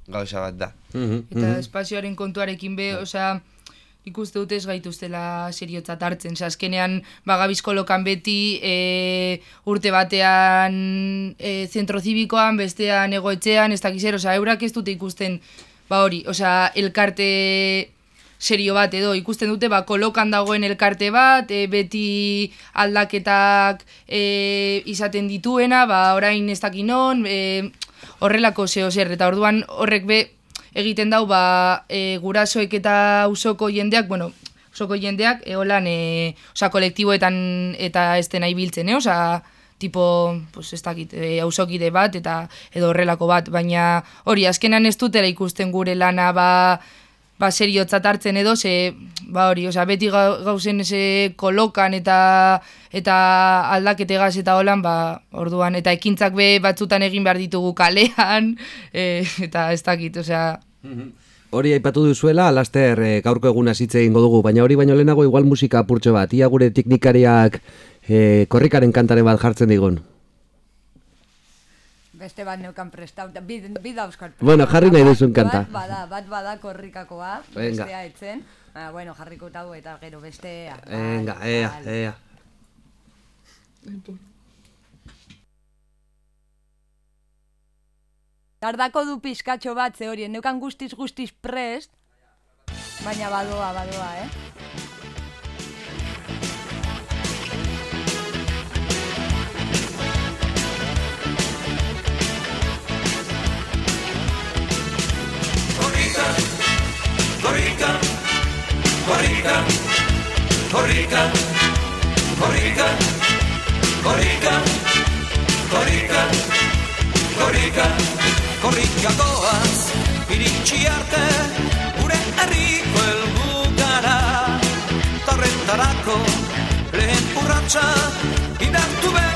gauza bat da. Mhm, Eta mhm. espazioaren kontuarekin be, osea, ikuste dute ez gaituztela seriotzat hartzen. Osea, azkenean, bagabizko lokan beti e, urte batean e, zentro zibikoan, bestean egoetxean, ez dakiz zer, osea, eurak ez dute ikusten, ba hori, osea, elkarte serio bat edo. Ikusten dute ba kolokan dagoen elkarte bat e, beti aldaketak e, izaten dituena ba orain ez dakinon e, horrelako zeo zer. Eta orduan horrek be egiten dau ba e, gurasoek eta usoko jendeak bueno usoko jendeak eolan e, osea kolektiboetan eta ez dena ibiltzen eh? Osea tipo, pues ez dakit, e, auzokide bat eta edo horrelako bat, baina hori azkenan ez dutela ikusten gure lana ba ba seriotzat hartzen edo ze ba hori, osea beti gau- gauzen ese kolokan eta eta aldaketegaz eta holan ba orduan eta ekintzak be batzutan egin behar ditugu kalean e, eta ez dakit, osea Hori aipatu duzuela, laster e, gaurko eguna hitz egingo dugu, baina hori baino lehenago igual musika apurtxo bat. Ia gure teknikariak e, korrikaren kantaren bat jartzen digun. Beste bat neukan prestauta, bi, bi dauzkat prestauta. Bueno, jarri nahi duzun kanta. Bat bada, bat bada korrikakoa, Venga. bestea etzen. Ah, bueno, jarriko eta eta gero bestea. Venga, Vale, ea, vale. ea. Tardako du pizkatxo bat, ze hori, neukan guztiz guztiz prest, baina badoa, badoa, eh? Korrika, korrika, korrika, korrika, korrika, korrika, korrika goaz, iritsi arte, gure herriko helbugara, torrentarako, lehen urratsa, indartu behar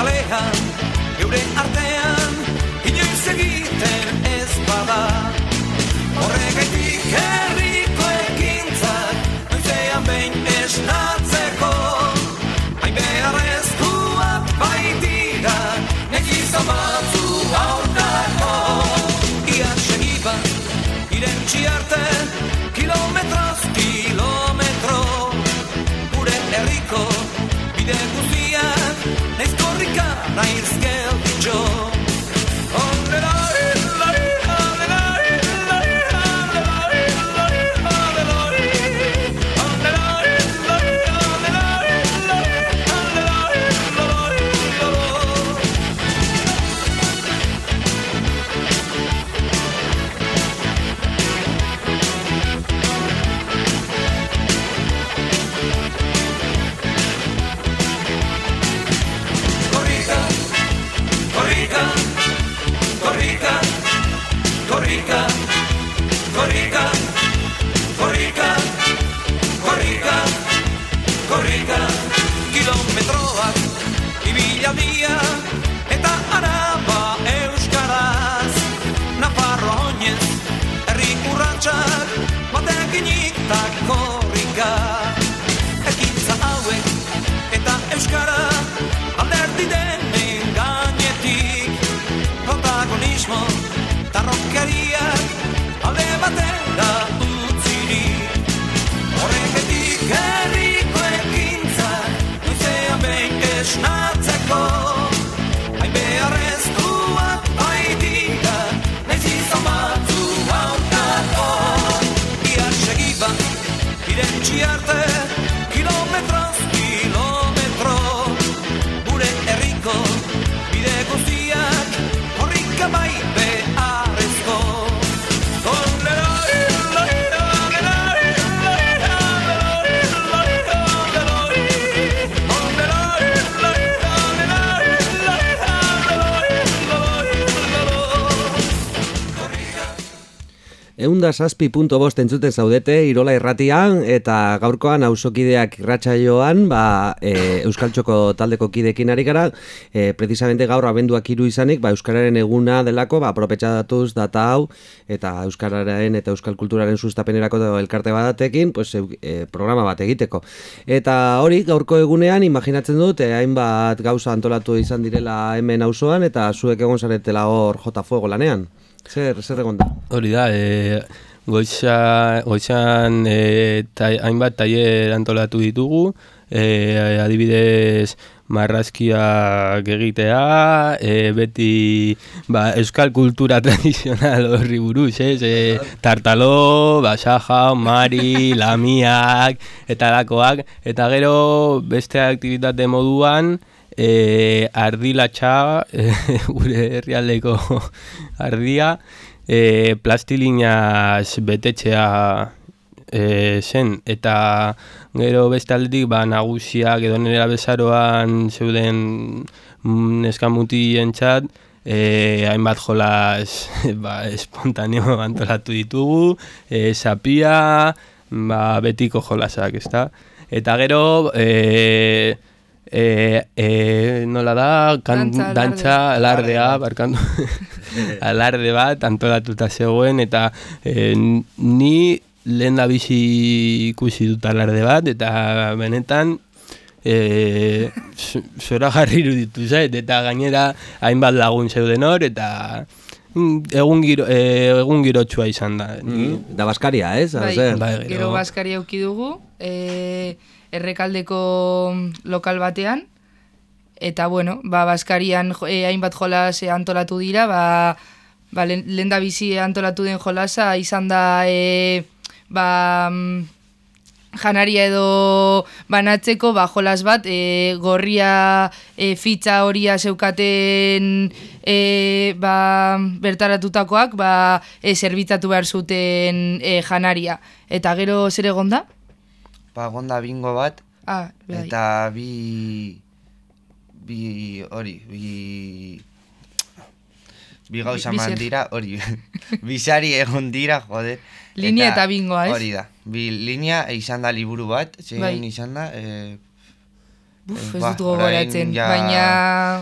kalean, geure artean, inoiz egiten ez bada. Eunda saspi punto bost entzuten zaudete Irola irratian eta gaurkoan auzokideak irratsaioan ba, e, Euskaltxoko taldeko kidekin ari gara. E, precisamente gaur abenduak hiru izanik ba, Euskararen eguna delako ba, apropetxatuz data hau eta Euskararen eta Euskal Kulturaren sustapenerako elkarte batekin pues, e, programa bat egiteko. Eta hori gaurko egunean imaginatzen dut e, hainbat gauza antolatu izan direla hemen auzoan eta zuek egon zaretela hor jota fuego lanean zer, zer egon da? Hori da, e, goiza, goizan e, tai, hainbat tailer antolatu ditugu, e, adibidez marrazkiak egitea, e, beti ba, euskal kultura tradizional horri buruz, ez? E, tartalo, basaja, mari, lamiak, eta lakoak, eta gero beste aktivitate moduan, e, ardilatxa, e, gure herrialdeko ardia, e, plastilinaz betetzea e, zen, eta gero beste aldetik ba, nagusiak edo nera bezaroan zeuden neskamutien txat, e, hainbat jolas ba, espontaneo antolatu ditugu, e, sapia, ba, betiko jolasak, ezta? Eta gero, e, e, e, nola da, kan, Dantza, dantza, alardea, barkandu, alarde bat, antolatuta zegoen, eta e, ni lehen da bizi ikusi dut alarde bat, eta benetan, e, zora jarri iruditu zait, eta gainera hainbat lagun zeuden hor, eta mm, egun, giro, e, egun girotsua izan da. Ni, Da Baskaria, ez? Bai? Bai, gero. Gero- Baskari auki dugu, e, errekaldeko lokal batean, eta bueno, ba, Baskarian e, hainbat jolas e, antolatu dira, ba, ba, lehen lehen da bizi antolatu den jolasa izan da e, ba, mm, janaria edo banatzeko ba, jolas bat, e, gorria e, fitxa horia zeukaten e, ba, bertaratutakoak ba, e, zerbitzatu behar zuten e, janaria. Eta gero zer egon da? Ba, gonda bingo bat, Ah, bai. eta bi... Bi... hori, bi... Bi gauza zer? dira, hori, bisari egon dira, jode. Linea eta bingoa, ez? Hori da, bi linea izan da liburu bat, zein Bai. izan da, e, Buf, Eh, ez ba, dut gogoratzen, orain ja- baina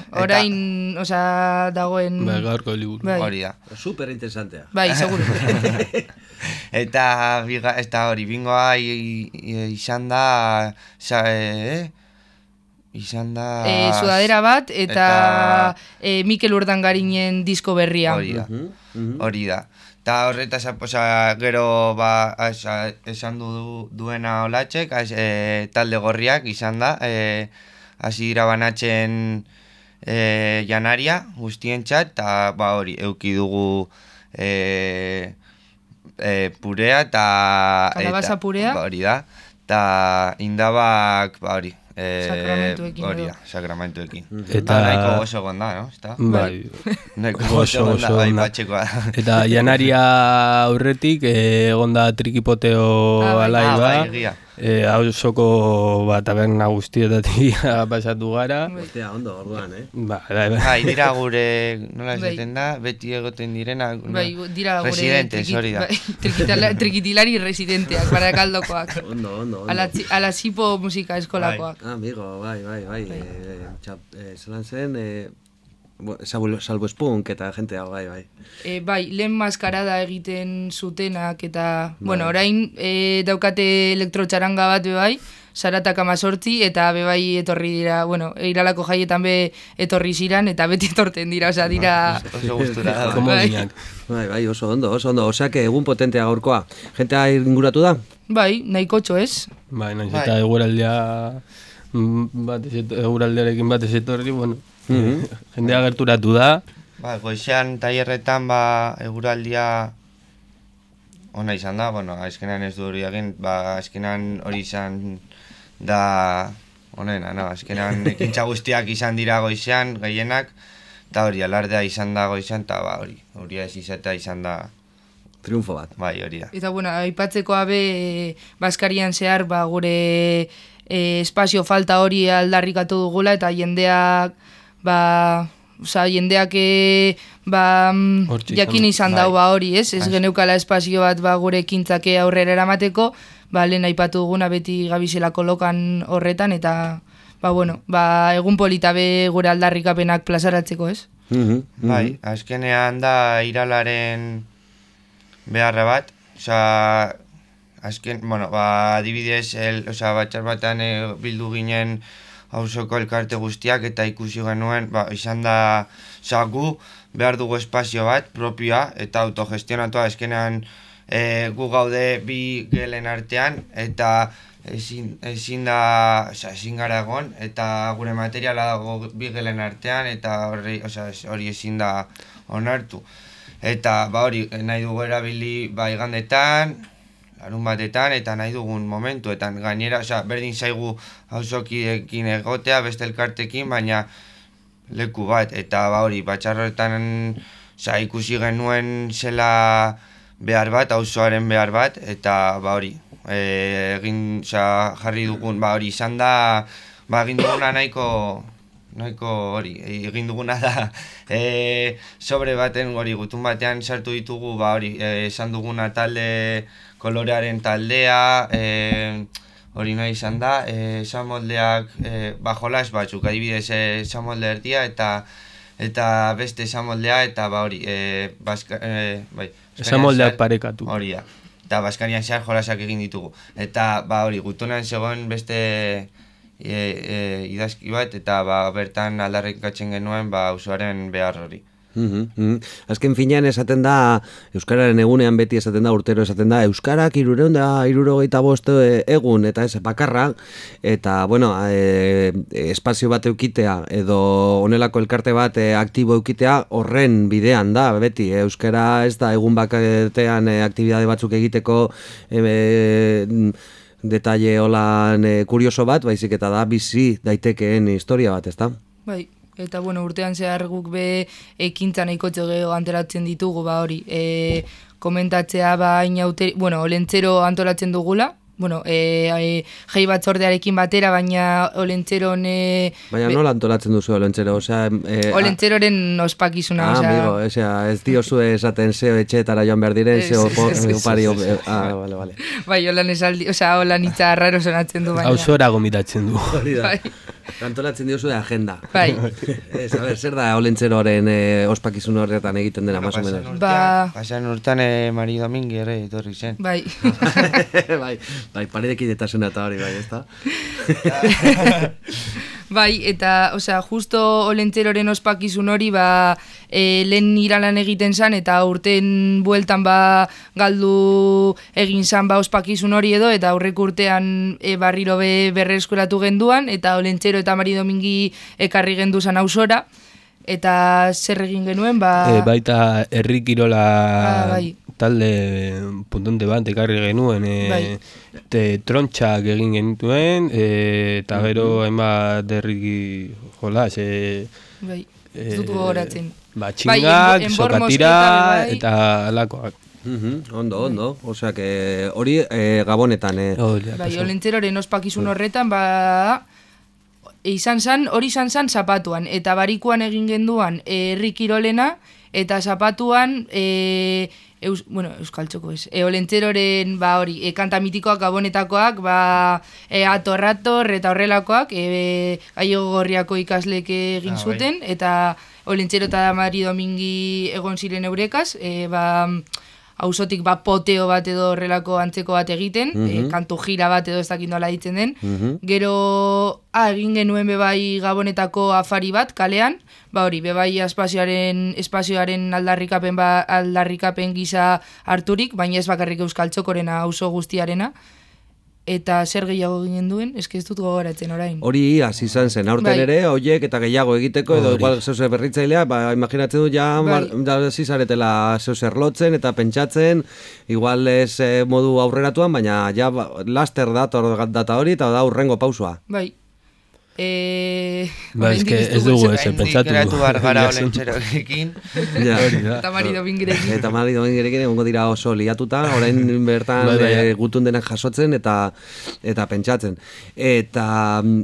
Eta- orain, osea, dagoen... Ba, gaurko liburu. Bai. hori da. Super interesantea. Bai, seguro. Eta, biga, eta hori, bingoa i- i- izan da, sa, e, izan da... e, sudadera bat eta, e, Mikel Urdangarinen disko berria. Hori da, hori da. Eta horretaz, oza, gero ba, asa, esan du duena olatxek, az, e, talde gorriak izan da, e, hasi dira banatzen e, janaria guztientzat, eta ba hori, euki dugu e, e, purea eta... Kalabaza eta- purea. Ba, hori da, eta indabak, ba hori, e, Sakramentuekin hori da, sakramentuekin. Eta- Eta nahiko gozo gonda, no? Ezta? Bai, Nahiko gozo, gozo gonda, gozo bai, batxekoa. Eta janaria aurretik eh, egon da trikipoteo Ah, bai. alai Ah, ba, bai, egia. E, hausoko ba, taberna guztietatik pasatu gara. Hostia, ondo, orduan, eh? Ba, bai, bai. Bai, dira gure, nola Bai. esaten da, beti egoten direna, no, Bai, dira gure residentes, trikit- hori da. bai, trikitilari, residenteak, barakaldokoak. Ondo, ondo, ondo. Ala, tzi- ala zipo musika eskolakoak. Ah, amigo, bai, bai, bai. Eh, txap, eh, zelan zen, eh, bo- salvo, salvo spunk eta jentea, bai, bai. E, bai, lehen maskarada egiten zutenak eta, Bai. bueno, orain e, daukate elektrotxaranga bat bai, saratak amazortzi, eta be bai etorri dira, bueno, iralako jaietan be etorri ziran, eta beti etorten dira, osea, dira... Oso gustura. Komodinak. Bai, bai, oso ondo, oso ondo. Osea, que egun potentea gaurkoa. Jentea inguratu da? Bai, nahiko txo ez? Bai, naiz Bai. eta eguraldea mm, batez et- eguraldearekin batez etorri, bueno, Mhm. jendea gerturatu da. Ba, goizean tailerretan ba, eguraldia ona izan da, bueno, azkenan ez du hori egin, ba, azkenan hori izan da onena, no? azkenan ekintza guztiak izan dira goizean, gehienak, eta hori alardea izan da goizean, eta ba, hori, hori ez izatea izan da, Triunfo bat. bai, hori da. Eta, bueno, aipatzeko abe, e, Baskarian zehar, ba, gure e, espazio falta hori aldarrikatu dugula, eta jendeak, ba, Osa, jendeak e, ba, mm, Hortxe jakin izan Bai. dau ba hori, ez? Ez geneukala espazio bat ba, gure ekintzake aurrera eramateko, ba, lehen aipatu duguna beti gabizelako lokan horretan, eta, ba, bueno, ba, egun polita be gure aldarrikapenak plazaratzeko, ez? Mhm, mhm. Bai, azkenean da iralaren beharra bat, osea, azken, bueno, ba, adibidez, el, osea, batxar batan e, bildu ginen hausoko elkarte guztiak eta ikusi genuen, ba, izan da, osea, gu behar dugu espazio bat, propioa, eta autogestionatua azkenean e, gu gaude bi gelen artean, eta ezin, ezin da, osea, ezin gara egon, eta gure materiala dago bi gelen artean, eta horri, osea, ez- hori ezin da onartu. Eta, ba hori, nahi dugu erabili, ba, igandetan, larun batetan, eta nahi dugun momentuetan. Gainera, osea, berdin zaigu hausokidekin egotea, beste elkartekin, baina leku bat, eta ba hori, batxarroetan osea, ikusi genuen zela behar bat, auzoaren behar bat, eta ba hori, e, egin, osea, jarri dugun, ba hori, izan da, ba egin duguna nahiko, nahiko hori, egin duguna da, e, sobre baten hori, gutun batean sartu ditugu, ba hori, e, esan duguna talde, kolorearen taldea, e, hori nahi izan da, e, esamoldeak, e, ba jolas batzuk, adibidez, e, esamolde erdia, eta eta beste esamoldea, eta ba hori, e, baska, e, bai, Esamoldeak parekatu. Hori da. Eta Baskarian zehar jolasak egin ditugu. Eta ba hori, gutunan zegoen beste e, e, idazki bat, eta ba bertan aldarrikatzen genuen ba usuaren behar hori. Mhm, mhm. Azken finean esaten da, Euskararen egunean beti esaten da, urtero esaten da, Euskarak irureun da, irurogeita bost e, egun, eta ez, bakarra, eta, bueno, e, espazio bat eukitea, edo honelako elkarte bat e, aktibo eukitea, horren bidean da, beti, Euskara ez da egun bakatean e, aktibitate batzuk egiteko, e, e, detalle holan e, kurioso bat, baizik eta da bizi daitekeen historia bat, ezta? Bai, eta bueno, urtean zehar guk be ekintza nahiko geho antolatzen ditugu, ba hori, e, komentatzea ba inaute, bueno, olentzero antolatzen dugula, bueno, e, e, jai batzordearekin batera, baina olentzeron... E, Baina nola antolatzen duzu olentzero, osea... E, Olentzeroren ospakizuna, Ah, osea, amigo, osea, ez diozu esaten zeo etxeetara joan behar diren, zeo opari... ez. Ah, vale, vale. bai, holan esaldi, osea, holan hitza raro sonatzen du, baina... Auzora gomitatzen du. Hori da. Bai. Antolatzen diozu de agenda. Bai. ez, a ber, zer da olentzeroren eh, ospakizun horretan egiten dena, más o menos. Ba- Pasan urtean e, Mari Domingi ere etorri zen. Bai. bai, bai, paredekin eta hori, bai, ezta? Bai, eta, osea, justo olentzeroren ospakizun hori, ba, e, lehen iralan egiten zan, eta urten bueltan, ba, galdu egin zan, ba, ospakizun hori edo, eta aurrek urtean e, barriro be berreskuratu genduan, eta olentzero eta Mari Domingi ekarri gendu zan ausora, eta zer egin genuen, ba... E, baita herri kirola Ah, bai. Talde puntonte bat ekarri genuen e, Bai. te, trontxak egin genituen e, eta gero hainbat herri jolas e, Bai, e, ez dut gogoratzen. ba, Bai, txingak, enbor sokatira bai. eta alakoak Mhm, ondo, ondo. Osea, que hori eh, gabonetan, eh. Bai, olentzeroren ospakizun horretan, ba, izan zan, hori izan zan zapatuan, eta barikuan egin genduan eh, herri kirolena, eta zapatuan, e, eus, bueno, euskal txoko ez, e, olentzeroren, ba, hori, e, kanta mitikoak gabonetakoak, ba, e, atorrator eta horrelakoak, e, gaiego gorriako ikasleek egin Ah, bai. zuten, eta olentzero eta Mari Domingi egon ziren eurekaz, e, ba, auzotik ba poteo bat edo horrelako antzeko bat egiten, e, Mhm. kantu gira bat edo ez dakit nola ditzen den. Mhm. Gero, ah, egin genuen bebai gabonetako afari bat kalean, ba hori, bebai espazioaren espazioaren aldarrikapen ba, aldarrikapen gisa harturik, baina ez bakarrik euskal txokorena auzo guztiarena. Eta zer gehiago ginen duen, eske ez dut gogoratzen orain. Hori hasi izan zen, aurten Bai. ere, hoiek eta gehiago egiteko, edo igual zeuse berritzailea, ba, imaginatzen dut ja, Bai. mar- da hasi zaretela zeuser lotzen eta pentsatzen, igual ez eh, modu aurreratuan, baina ja ba, laster dator data hori eta da urrengo pausua. Bai. E... Ba, eske ez dugu ez pentsatu. geratu gara Egia esan. olentxerorekin. Ja. Hori da. Eta Mari Domingirekin. Eta Mari Domingerekin egongo dira oso liatuta, orain bertan Bai, bai, eh, gutun denak jasotzen eta eta pentsatzen. Eta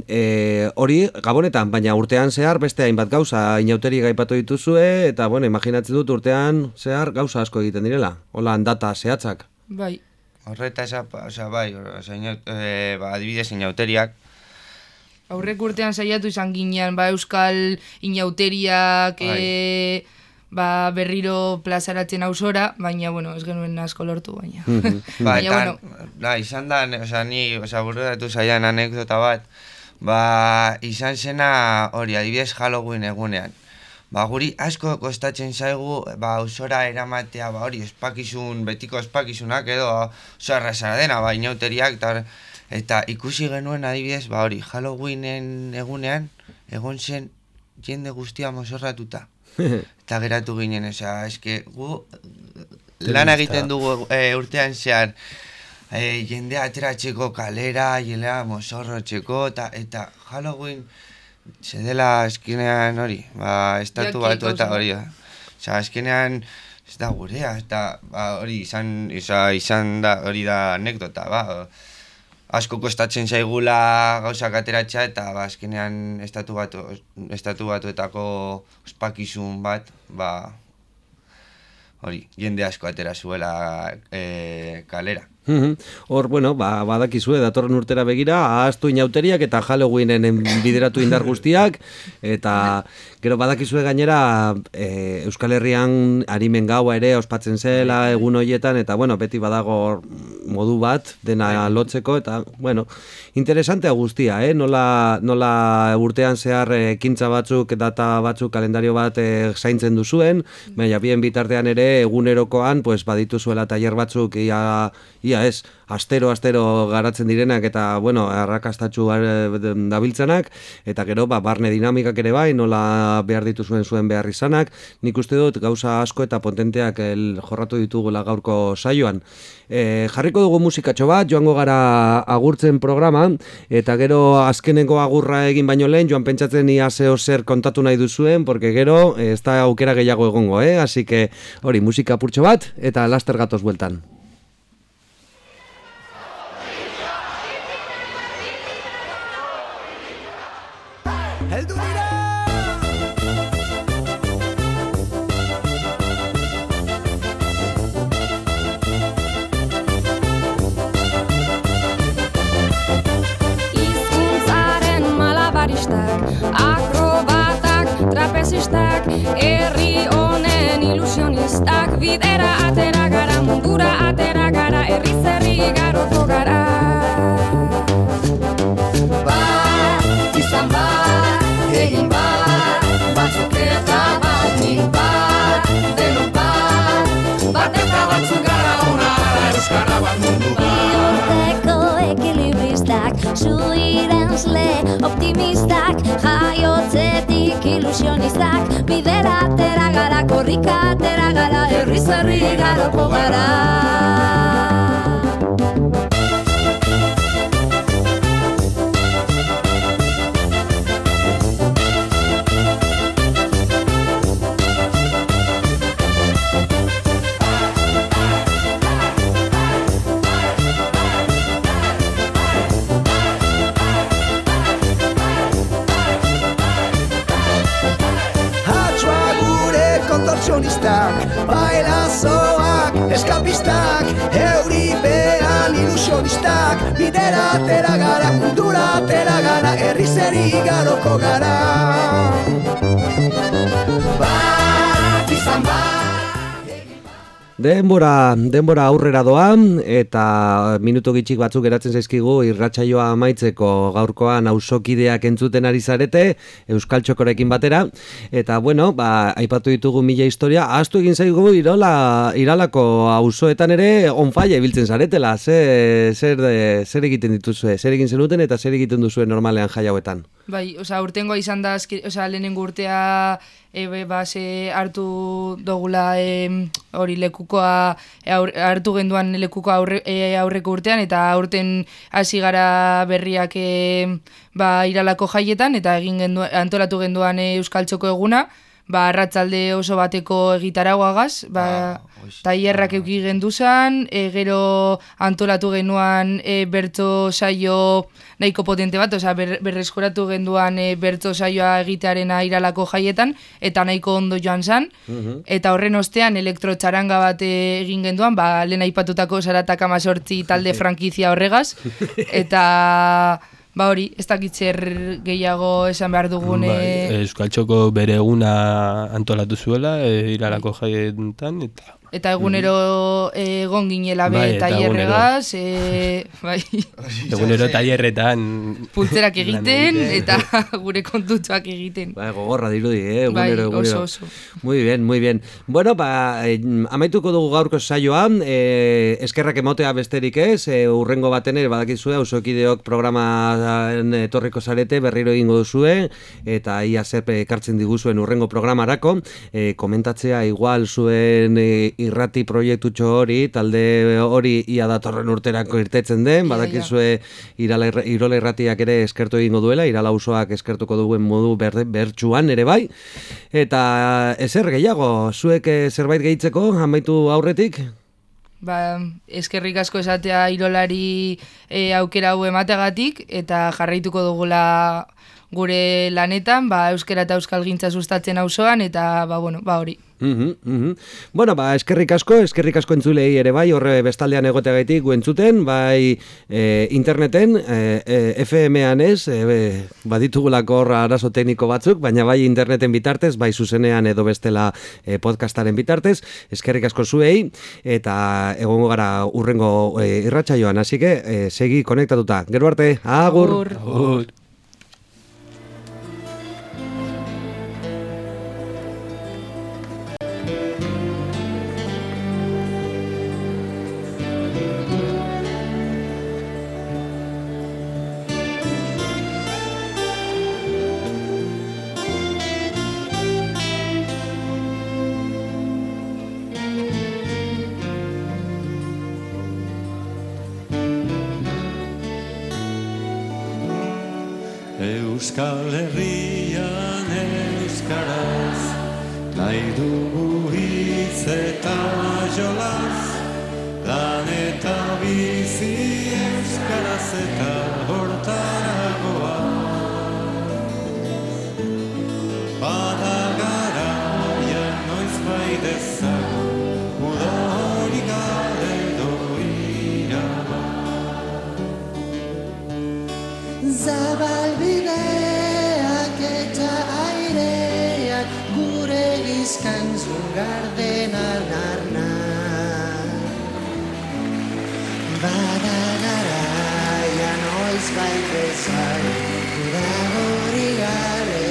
eh, hori gabonetan, baina urtean zehar beste hainbat gauza inauteri gaipatu dituzue eta bueno, imaginatzen dut urtean zehar gauza asko egiten direla. Hola data zehatzak. Bai. Horreta esa, osea, bai, osea, inaut, eh, ba, adibidez inauteriak, Aurrek urtean saiatu izan ginean, ba, euskal inauteriak Bai. e, ba, berriro plazaratzen ausora, baina, bueno, ez genuen asko lortu, baina. Ba, baina, eta, bueno, da, izan da, osea, ni, osea, bururatu zaian anekdota bat, ba, izan zena hori, adibidez Halloween egunean. Ba, guri asko kostatzen zaigu, ba, ausora eramatea, ba, hori, ospakizun, betiko ospakizunak edo, oso arrasara dena, ba, inauteriak, eta, eta ikusi genuen adibidez, ba, hori, Halloweenen egunean, egon zen jende guztia mozorratuta. Eta geratu ginen, osea, eske gu lan egiten dugu e, urtean zehar e, jendea ateratzeko kalera, jendea mozorrotzeko, eta, eta Halloween zedela eskenean hori, ba, estatu batu eta hori da. Osea, eskenean ez da gurea, eta ba, hori izan, isa, izan da, hori da anekdota, ba, asko kostatzen zaigula gauzak ateratzea eta ba, azkenean estatu batu, estatu batuetako ospakizun bat, ba, hori, jende asko atera zuela e, kalera. Mhm. Hor, bueno, ba, badakizue datorren urtera begira, ahaztu inauteriak eta Halloweenen bideratu indar guztiak, eta gero badakizue gainera e, Euskal Herrian harimen gaua ere ospatzen zela egun hoietan, eta bueno, beti badago modu bat dena lotzeko, eta bueno, interesantea guztia, eh? nola, nola urtean zehar eh, ekintza batzuk, data batzuk, kalendario bat eh, zaintzen duzuen, baina bien bitartean ere egunerokoan pues, badituzuela tailer batzuk ia, ia ez, astero astero garatzen direnak eta bueno, arrakastatxu eh, dabiltzanak eta gero ba, barne dinamikak ere bai, nola behar dituzuen zuen behar izanak, nik uste dut gauza asko eta potenteak el, jorratu ditugula gaurko saioan. E, jarriko dugu musikatxo bat, joango gara agurtzen programa, eta gero azkeneko agurra egin baino lehen, joan pentsatzen ia zeo zer kontatu nahi duzuen, porque gero eh, ez da aukera gehiago egongo, eh? Así que hori, musika purtxo bat, eta laster gatoz bueltan. Ekilibristak, zuirenzle optimistak, jaiotzetik ilusionistak, bidera atera gara, korrika atera gara, herri zerri garoko gara. hogar. Denbora, denbora aurrera doa eta minutu gitxik batzuk geratzen zaizkigu irratsaioa amaitzeko. Gaurkoan ausokideak entzuten ari zarete Euskal Txokorekin batera. Eta bueno, ba, aipatu ditugu mila historia, ahaztu egin zaigu irola, iralako auzoetan ere onfaia ibiltzen zaretela, zer, zer, zer egiten dituzue, zer egin zenuten eta zer egiten duzue normalean jai hauetan. Bai, osea, urtengoa izan da, osea, lehenengo urtea e, be, ba, ze hartu dogula e, hori lekukoa, e, aur, hartu genduan lekukoa aurre, e, aurreko urtean, eta aurten hasi gara berriak e, ba, iralako jaietan, eta egin gendu, antolatu genduan e, Euskal Txoko eguna, ba, arratzalde oso bateko egitaragoagaz, ba, tailerrak euki genduzan, e, gero antolatu genuan e, bertso saio nahiko potente bat, osea ber, berreskuratu genduan e, bertso saioa egitearena iralako jaietan, eta nahiko ondo joan zan, eta horren ostean elektrotxaranga bat e, egin genduan, ba, lehen aipatutako zaratak amazortzi talde frankizia horregaz, eta ba hori, ez dakit zer gehiago esan behar dugun Bai, e, Euskal Txoko bere eguna antolatu zuela, e, iralako jaietan, eta Eta egunero eh, egon ginela be Bai, eta tailerregaz, e, bai, egunero tailerretan pultzerak egiten eta gure kontutuak egiten. Bai, gogorra dirudi, eh? Bai, Egunero, egunero. oso, oso. Muy bien, muy bien. Bueno, ba, eh, amaituko dugu gaurko saioa, eh, eskerrak emotea besterik ez, eh, urrengo baten ere badakizue, ausokideok programan etorriko zarete, berriro egingo duzue, eta ia zer ekartzen diguzuen urrengo programarako, eh, komentatzea igual zuen eh, irrati proiektutxo hori, talde hori ia datorren urterako irtetzen den, badakizue irala, irola irratiak ere eskertu egingo duela, irala auzoak eskertuko duen modu bertsuan ere bai. Eta ezer gehiago, zuek eh, zerbait gehitzeko, amaitu aurretik? Ba, eskerrik asko esatea irolari e, aukera hau emategatik eta jarraituko dugula gure lanetan, ba, euskera eta euskal gintza sustatzen auzoan eta ba, bueno, ba hori. Mhm, mhm. Bueno, ba, eskerrik asko, eskerrik asko entzulei ere bai, horre bestaldean egoteagaitik gu entzuten, bai e, interneten, e, e, FM-an ez, e, baditugulako horra arazo tekniko batzuk, baina bai interneten bitartez, bai zuzenean edo bestela e, podcastaren bitartez, eskerrik asko zuei, eta egongo gara urrengo e, irratsaioan, hasi que, e, segi konektatuta. Gero arte, agur! Agur. Euskal Herrian euskaraz nahi dugu hitz eta jolaz lan eta bizi euskaraz eta noiz baita zai Gura hori gare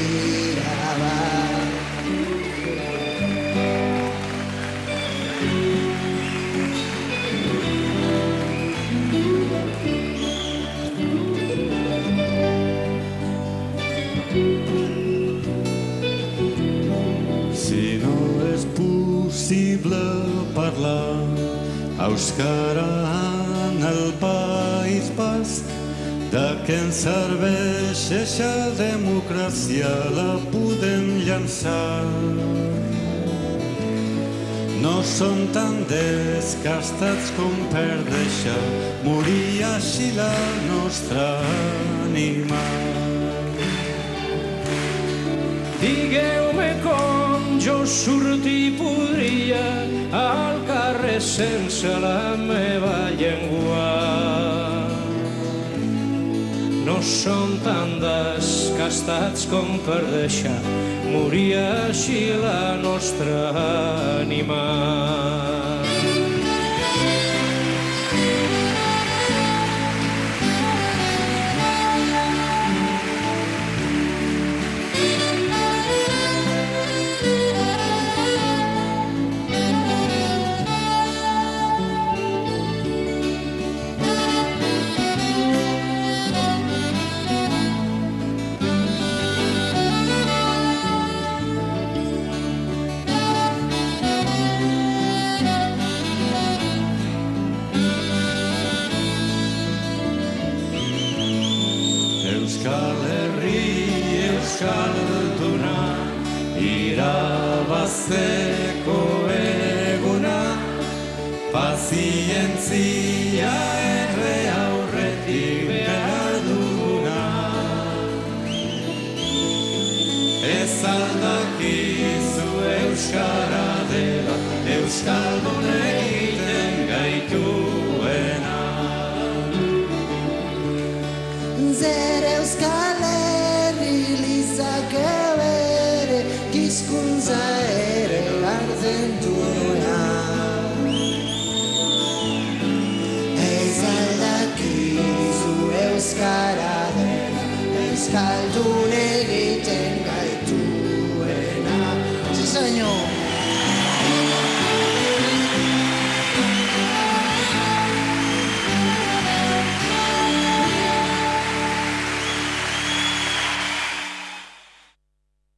iraba Si no és possible parlar euskara que ens serveix aquesta democràcia la podem llançar. No som tan desgastats com per deixar morir així la nostra ànima. Digueu-me com jo sortir podria al carrer sense la meva llengua no som tan descastats com per deixar morir així la nostra ànima.